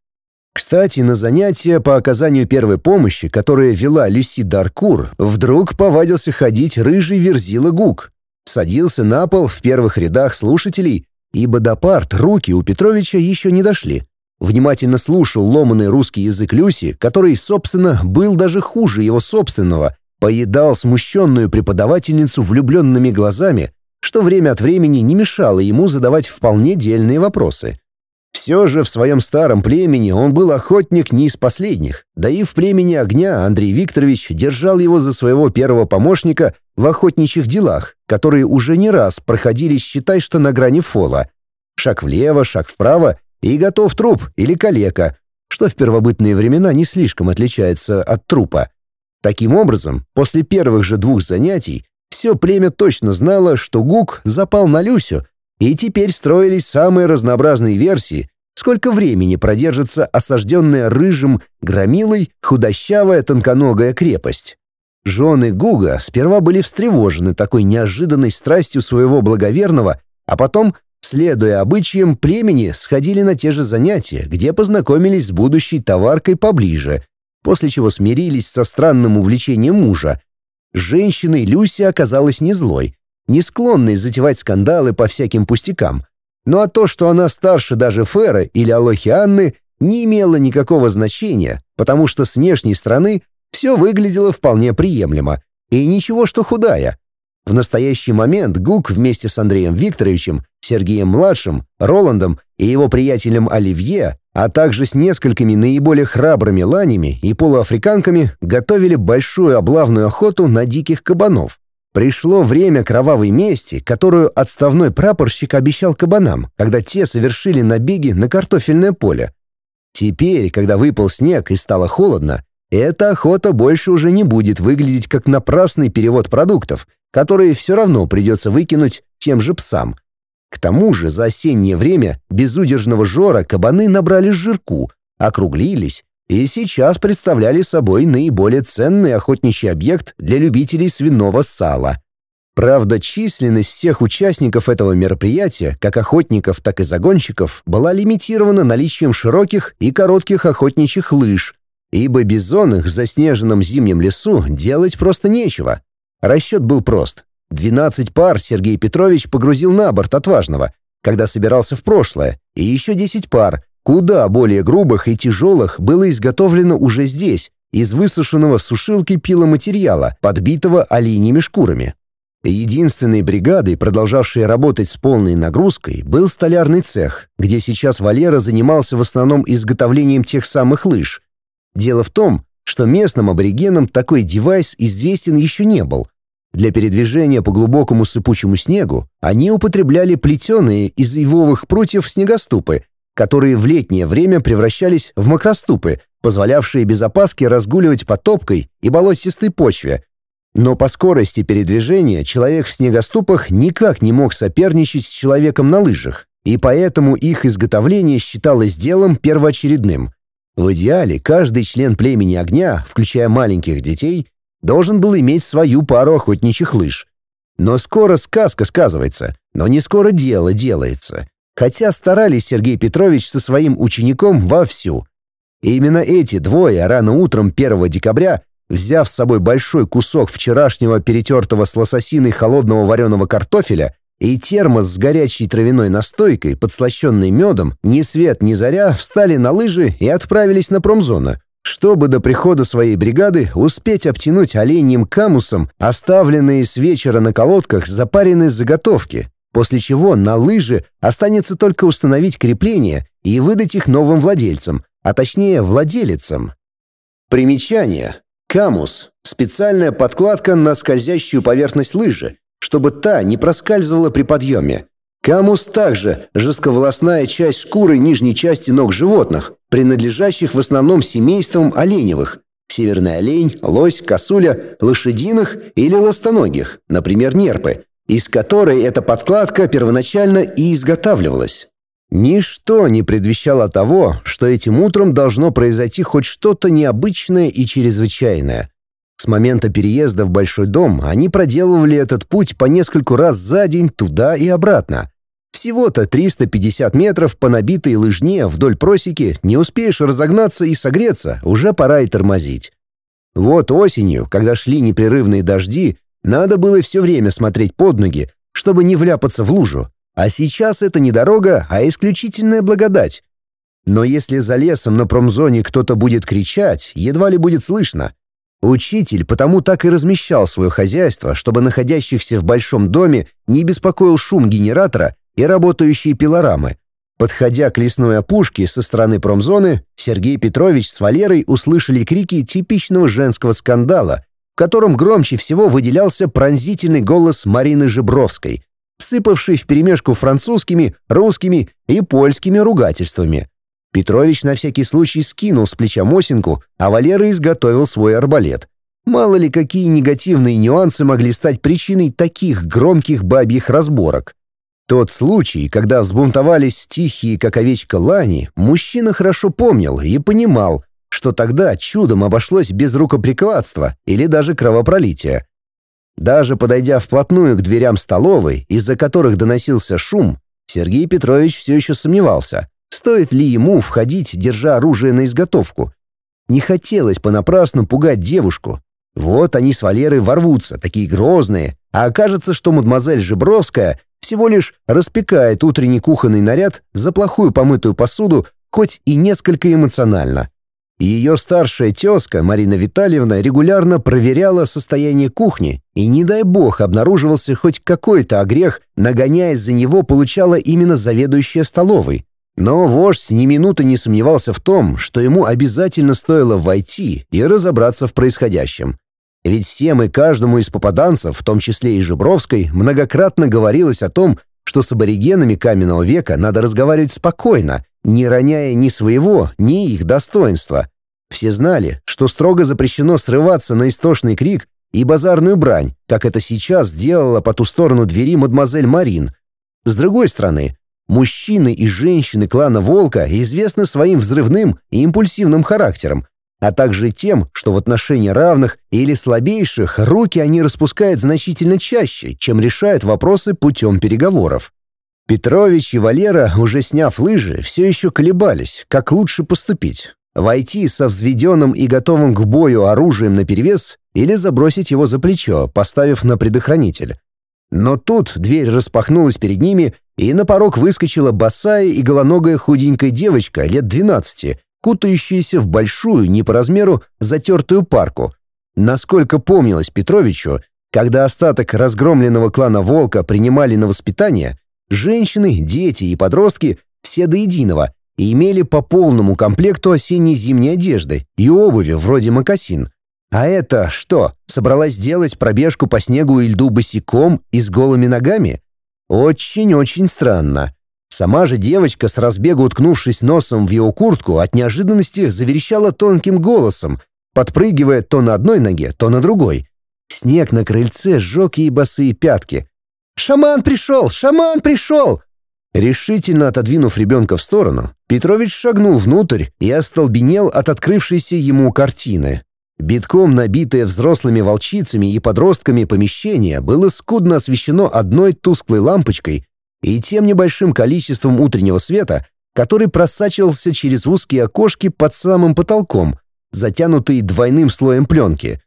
Кстати, на занятия по оказанию первой помощи, которые вела Люси Даркур, вдруг повадился ходить рыжий верзила Гук. Садился на пол в первых рядах слушателей, ибо до парт руки у Петровича еще не дошли. Внимательно слушал ломанный русский язык Люси, который, собственно, был даже хуже его собственного, поедал смущенную преподавательницу влюбленными глазами – что время от времени не мешало ему задавать вполне дельные вопросы. Все же в своем старом племени он был охотник не из последних, да и в племени огня Андрей Викторович держал его за своего первого помощника в охотничьих делах, которые уже не раз проходили, считай, что на грани фола. Шаг влево, шаг вправо и готов труп или калека, что в первобытные времена не слишком отличается от трупа. Таким образом, после первых же двух занятий все племя точно знало, что Гук запал на Люсю, и теперь строились самые разнообразные версии, сколько времени продержится осажденная рыжим, громилой, худощавая тонконогая крепость. Жены Гуга сперва были встревожены такой неожиданной страстью своего благоверного, а потом, следуя обычаям племени, сходили на те же занятия, где познакомились с будущей товаркой поближе, после чего смирились со странным увлечением мужа, женщиной Люси оказалась не злой, не склонной затевать скандалы по всяким пустякам. Ну а то, что она старше даже Фера или Алохи Анны, не имело никакого значения, потому что с внешней стороны все выглядело вполне приемлемо. И ничего, что худая. В настоящий момент Гук вместе с Андреем Викторовичем, Сергеем-младшим, Роландом и его приятелем Оливье а также с несколькими наиболее храбрыми ланями и полуафриканками готовили большую облавную охоту на диких кабанов. Пришло время кровавой мести, которую отставной прапорщик обещал кабанам, когда те совершили набеги на картофельное поле. Теперь, когда выпал снег и стало холодно, эта охота больше уже не будет выглядеть как напрасный перевод продуктов, которые все равно придется выкинуть тем же псам – к тому же за осеннее время безудержного жора кабаны набрали жирку, округлились и сейчас представляли собой наиболее ценный охотничий объект для любителей свиного сала. Правда, численность всех участников этого мероприятия, как охотников, так и загонщиков, была лимитирована наличием широких и коротких охотничьих лыж, ибо бизон их в заснеженном зимнем лесу делать просто нечего. Расчет был прост. 12 пар Сергей Петрович погрузил на борт отважного, когда собирался в прошлое, и еще 10 пар, куда более грубых и тяжелых, было изготовлено уже здесь, из высушенного в сушилке пиломатериала, подбитого оленьими шкурами. Единственной бригадой, продолжавшей работать с полной нагрузкой, был столярный цех, где сейчас Валера занимался в основном изготовлением тех самых лыж. Дело в том, что местным аборигенам такой девайс известен еще не был, для передвижения по глубокому сыпучему снегу они употребляли плетеные из ивовых прутьев снегоступы, которые в летнее время превращались в макроступы, позволявшие без опаски разгуливать по топкой и болотистой почве. Но по скорости передвижения человек в снегоступах никак не мог соперничать с человеком на лыжах, и поэтому их изготовление считалось делом первоочередным. В идеале каждый член племени огня, включая маленьких детей, должен был иметь свою пару охотничьих лыж. Но скоро сказка сказывается, но не скоро дело делается. Хотя старались Сергей Петрович со своим учеником вовсю. И именно эти двое рано утром 1 декабря, взяв с собой большой кусок вчерашнего перетертого с лососиной холодного вареного картофеля и термос с горячей травяной настойкой, подслащенной медом, ни свет ни заря, встали на лыжи и отправились на промзону, чтобы до прихода своей бригады успеть обтянуть оленьим камусом оставленные с вечера на колодках запаренные заготовки, после чего на лыжи останется только установить крепления и выдать их новым владельцам, а точнее владелицам. Примечание. Камус – специальная подкладка на скользящую поверхность лыжи, чтобы та не проскальзывала при подъеме. Камус также – жестковолосная часть шкуры нижней части ног животных, принадлежащих в основном семействам оленевых – северный олень, лось, косуля, лошадиных или ластоногих, например, нерпы, из которой эта подкладка первоначально и изготавливалась. Ничто не предвещало того, что этим утром должно произойти хоть что-то необычное и чрезвычайное – с момента переезда в большой дом они проделывали этот путь по нескольку раз за день туда и обратно. Всего-то 350 метров по набитой лыжне вдоль просеки не успеешь разогнаться и согреться, уже пора и тормозить. Вот осенью, когда шли непрерывные дожди, надо было все время смотреть под ноги, чтобы не вляпаться в лужу. А сейчас это не дорога, а исключительная благодать. Но если за лесом на промзоне кто-то будет кричать, едва ли будет слышно. Учитель потому так и размещал свое хозяйство, чтобы находящихся в большом доме не беспокоил шум генератора и работающие пилорамы. Подходя к лесной опушке со стороны промзоны, Сергей Петрович с Валерой услышали крики типичного женского скандала, в котором громче всего выделялся пронзительный голос Марины Жебровской, сыпавший вперемешку французскими, русскими и польскими ругательствами. Петрович на всякий случай скинул с плеча Мосинку, а Валера изготовил свой арбалет. Мало ли какие негативные нюансы могли стать причиной таких громких бабьих разборок. Тот случай, когда взбунтовались тихие, как овечка Лани, мужчина хорошо помнил и понимал, что тогда чудом обошлось без рукоприкладства или даже кровопролития. Даже подойдя вплотную к дверям столовой, из-за которых доносился шум, Сергей Петрович все еще сомневался, Стоит ли ему входить, держа оружие на изготовку? Не хотелось понапрасну пугать девушку. Вот они с Валерой ворвутся, такие грозные, а окажется, что мадемуазель Жебровская всего лишь распекает утренний кухонный наряд за плохую помытую посуду, хоть и несколько эмоционально. Ее старшая тезка Марина Витальевна регулярно проверяла состояние кухни, и не дай бог обнаруживался хоть какой-то огрех, нагоняясь за него получала именно заведующая столовой. Но вождь ни минуты не сомневался в том, что ему обязательно стоило войти и разобраться в происходящем. Ведь всем и каждому из попаданцев, в том числе и Жибровской, многократно говорилось о том, что с аборигенами каменного века надо разговаривать спокойно, не роняя ни своего, ни их достоинства. Все знали, что строго запрещено срываться на истошный крик и базарную брань, как это сейчас делала по ту сторону двери мадемуазель Марин. С другой стороны, Мужчины и женщины клана Волка известны своим взрывным и импульсивным характером, а также тем, что в отношении равных или слабейших руки они распускают значительно чаще, чем решают вопросы путем переговоров. Петрович и Валера, уже сняв лыжи, все еще колебались, как лучше поступить. Войти со взведенным и готовым к бою оружием наперевес или забросить его за плечо, поставив на предохранитель. Но тут дверь распахнулась перед ними, и на порог выскочила босая и голоногая худенькая девочка лет 12, кутающаяся в большую, не по размеру, затертую парку. Насколько помнилось Петровичу, когда остаток разгромленного клана Волка принимали на воспитание, женщины, дети и подростки все до единого и имели по полному комплекту осенне-зимней одежды и обуви вроде мокасин. А это что, собралась делать пробежку по снегу и льду босиком и с голыми ногами? Очень-очень странно. Сама же девочка, с разбега уткнувшись носом в его куртку, от неожиданности заверещала тонким голосом, подпрыгивая то на одной ноге, то на другой. Снег на крыльце сжег ей босые пятки. «Шаман пришел! Шаман пришел!» Решительно отодвинув ребенка в сторону, Петрович шагнул внутрь и остолбенел от открывшейся ему картины. Битком набитое взрослыми волчицами и подростками помещение было скудно освещено одной тусклой лампочкой и тем небольшим количеством утреннего света, который просачивался через узкие окошки под самым потолком, затянутые двойным слоем пленки.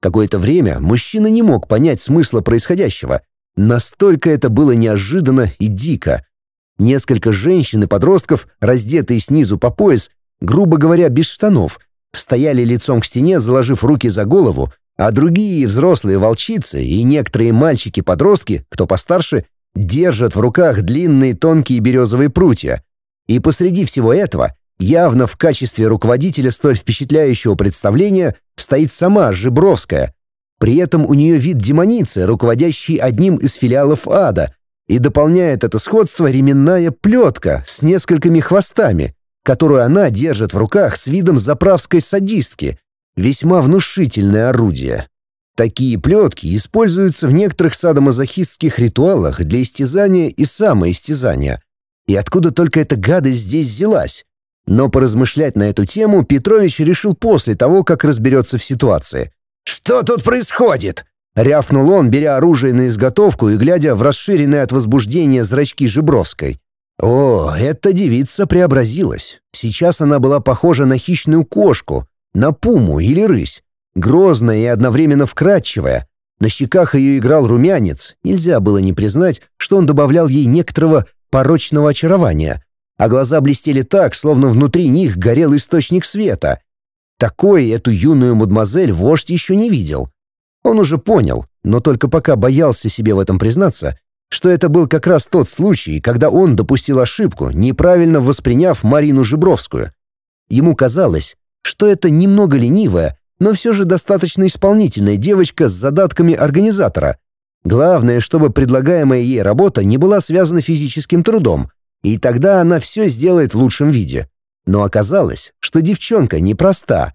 Какое-то время мужчина не мог понять смысла происходящего. Настолько это было неожиданно и дико. Несколько женщин и подростков, раздетые снизу по пояс, грубо говоря, без штанов – стояли лицом к стене, заложив руки за голову, а другие взрослые волчицы и некоторые мальчики-подростки, кто постарше, держат в руках длинные тонкие березовые прутья. И посреди всего этого, явно в качестве руководителя столь впечатляющего представления, стоит сама Жибровская. При этом у нее вид демоницы, руководящей одним из филиалов ада, и дополняет это сходство ременная плетка с несколькими хвостами, которую она держит в руках с видом заправской садистки. Весьма внушительное орудие. Такие плетки используются в некоторых садомазохистских ритуалах для истязания и самоистязания. И откуда только эта гадость здесь взялась? Но поразмышлять на эту тему Петрович решил после того, как разберется в ситуации. «Что тут происходит?» — рявкнул он, беря оружие на изготовку и глядя в расширенные от возбуждения зрачки Жибровской. О, эта девица преобразилась. Сейчас она была похожа на хищную кошку, на пуму или рысь. Грозная и одновременно вкрадчивая. На щеках ее играл румянец. Нельзя было не признать, что он добавлял ей некоторого порочного очарования. А глаза блестели так, словно внутри них горел источник света. Такой эту юную мадемуазель вождь еще не видел. Он уже понял, но только пока боялся себе в этом признаться, что это был как раз тот случай, когда он допустил ошибку, неправильно восприняв Марину Жибровскую. Ему казалось, что это немного ленивая, но все же достаточно исполнительная девочка с задатками организатора. Главное, чтобы предлагаемая ей работа не была связана физическим трудом, и тогда она все сделает в лучшем виде. Но оказалось, что девчонка непроста.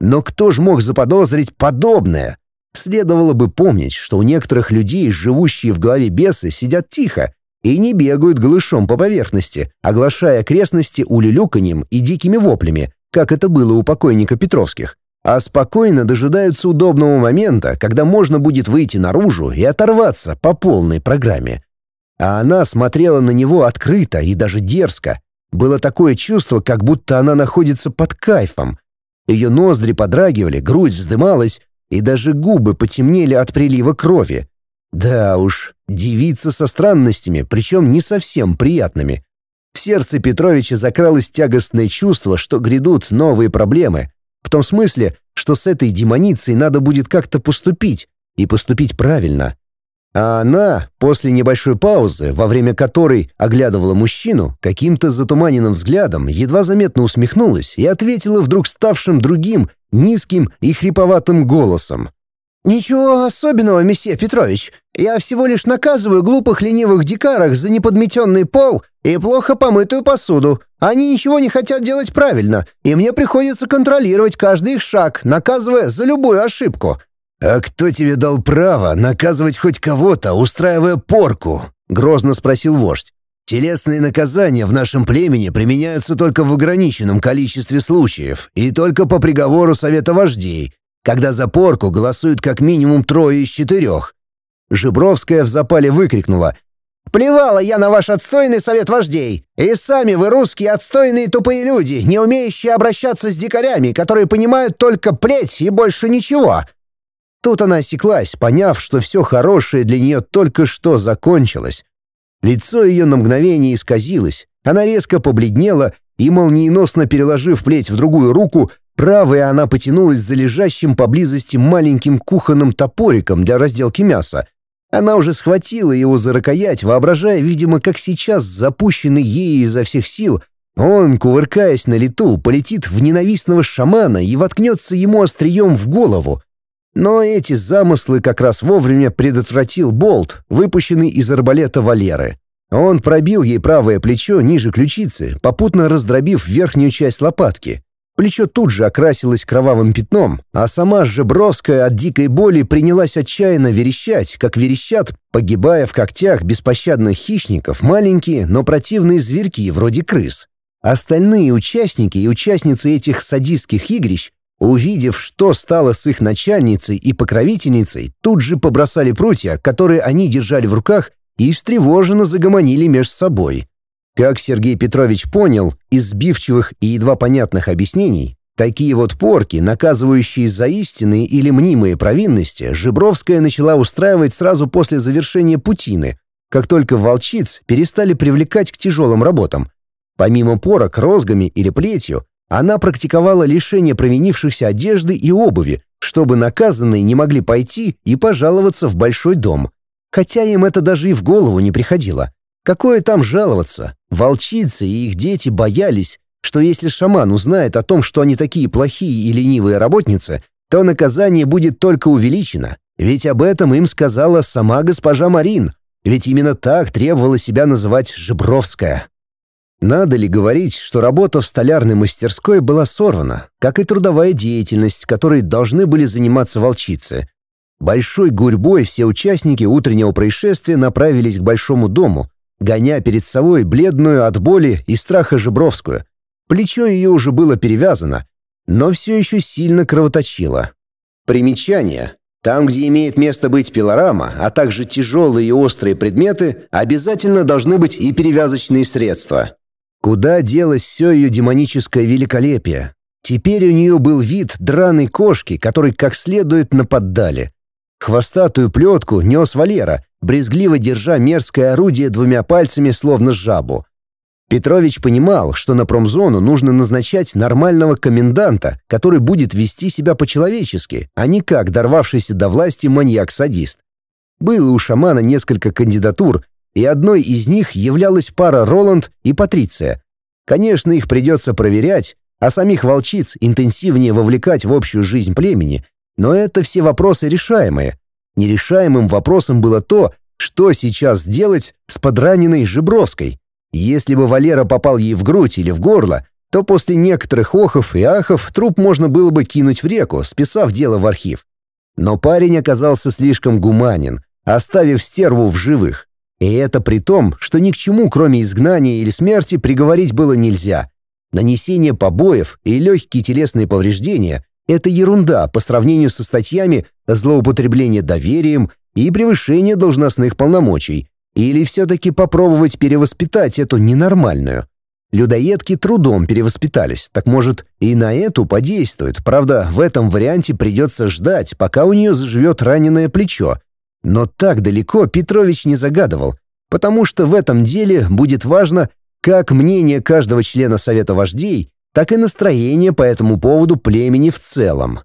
Но кто ж мог заподозрить подобное? Следовало бы помнить, что у некоторых людей, живущие в голове бесы, сидят тихо и не бегают голышом по поверхности, оглашая окрестности улюлюканьем и дикими воплями, как это было у покойника Петровских, а спокойно дожидаются удобного момента, когда можно будет выйти наружу и оторваться по полной программе. А она смотрела на него открыто и даже дерзко. Было такое чувство, как будто она находится под кайфом. Ее ноздри подрагивали, грудь вздымалась, и даже губы потемнели от прилива крови. Да уж, девица со странностями, причем не совсем приятными. В сердце Петровича закралось тягостное чувство, что грядут новые проблемы. В том смысле, что с этой демоницей надо будет как-то поступить, и поступить правильно. А она, после небольшой паузы, во время которой оглядывала мужчину, каким-то затуманенным взглядом, едва заметно усмехнулась и ответила вдруг ставшим другим, низким и хриповатым голосом. «Ничего особенного, месье Петрович. Я всего лишь наказываю глупых ленивых дикарах за неподметенный пол и плохо помытую посуду. Они ничего не хотят делать правильно, и мне приходится контролировать каждый их шаг, наказывая за любую ошибку. «А кто тебе дал право наказывать хоть кого-то, устраивая порку?» — грозно спросил вождь. «Телесные наказания в нашем племени применяются только в ограниченном количестве случаев и только по приговору Совета вождей, когда за порку голосуют как минимум трое из четырех». Жибровская в запале выкрикнула. «Плевала я на ваш отстойный совет вождей! И сами вы, русские, отстойные тупые люди, не умеющие обращаться с дикарями, которые понимают только плеть и больше ничего! Тут она осеклась, поняв, что все хорошее для нее только что закончилось. Лицо ее на мгновение исказилось, она резко побледнела и, молниеносно переложив плеть в другую руку, правая она потянулась за лежащим поблизости маленьким кухонным топориком для разделки мяса. Она уже схватила его за рукоять, воображая, видимо, как сейчас запущенный ей изо всех сил, он, кувыркаясь на лету, полетит в ненавистного шамана и воткнется ему острием в голову. Но эти замыслы как раз вовремя предотвратил болт, выпущенный из арбалета Валеры. Он пробил ей правое плечо ниже ключицы, попутно раздробив верхнюю часть лопатки. Плечо тут же окрасилось кровавым пятном, а сама Жебровская от дикой боли принялась отчаянно верещать, как верещат, погибая в когтях беспощадных хищников, маленькие, но противные зверьки вроде крыс. Остальные участники и участницы этих садистских игрищ Увидев, что стало с их начальницей и покровительницей, тут же побросали прутья, которые они держали в руках, и встревоженно загомонили между собой. Как Сергей Петрович понял, из сбивчивых и едва понятных объяснений, такие вот порки, наказывающие за истинные или мнимые провинности, Жибровская начала устраивать сразу после завершения Путины, как только волчиц перестали привлекать к тяжелым работам. Помимо порок розгами или плетью, она практиковала лишение променившихся одежды и обуви, чтобы наказанные не могли пойти и пожаловаться в большой дом. Хотя им это даже и в голову не приходило. Какое там жаловаться? Волчицы и их дети боялись, что если шаман узнает о том, что они такие плохие и ленивые работницы, то наказание будет только увеличено. Ведь об этом им сказала сама госпожа Марин. Ведь именно так требовала себя называть Жебровская. Надо ли говорить, что работа в столярной мастерской была сорвана, как и трудовая деятельность, которой должны были заниматься волчицы. Большой гурьбой все участники утреннего происшествия направились к Большому дому, гоня перед собой бледную от боли и страха Жебровскую. Плечо ее уже было перевязано, но все еще сильно кровоточило. Примечание. Там, где имеет место быть пилорама, а также тяжелые и острые предметы, обязательно должны быть и перевязочные средства. Куда делось все ее демоническое великолепие? Теперь у нее был вид драной кошки, которой как следует наподдали. Хвостатую плетку нес Валера, брезгливо держа мерзкое орудие двумя пальцами, словно жабу. Петрович понимал, что на промзону нужно назначать нормального коменданта, который будет вести себя по-человечески, а не как дорвавшийся до власти маньяк-садист. Было у шамана несколько кандидатур, и одной из них являлась пара Роланд и Патриция. Конечно, их придется проверять, а самих волчиц интенсивнее вовлекать в общую жизнь племени, но это все вопросы решаемые. Нерешаемым вопросом было то, что сейчас делать с подраненной Жибровской. Если бы Валера попал ей в грудь или в горло, то после некоторых охов и ахов труп можно было бы кинуть в реку, списав дело в архив. Но парень оказался слишком гуманен, оставив стерву в живых. И это при том, что ни к чему, кроме изгнания или смерти, приговорить было нельзя. Нанесение побоев и легкие телесные повреждения – это ерунда по сравнению со статьями «Злоупотребление доверием» и «Превышение должностных полномочий». Или все-таки попробовать перевоспитать эту ненормальную? Людоедки трудом перевоспитались, так может и на эту подействует. Правда, в этом варианте придется ждать, пока у нее заживет раненое плечо – но так далеко Петрович не загадывал, потому что в этом деле будет важно как мнение каждого члена Совета вождей, так и настроение по этому поводу племени в целом.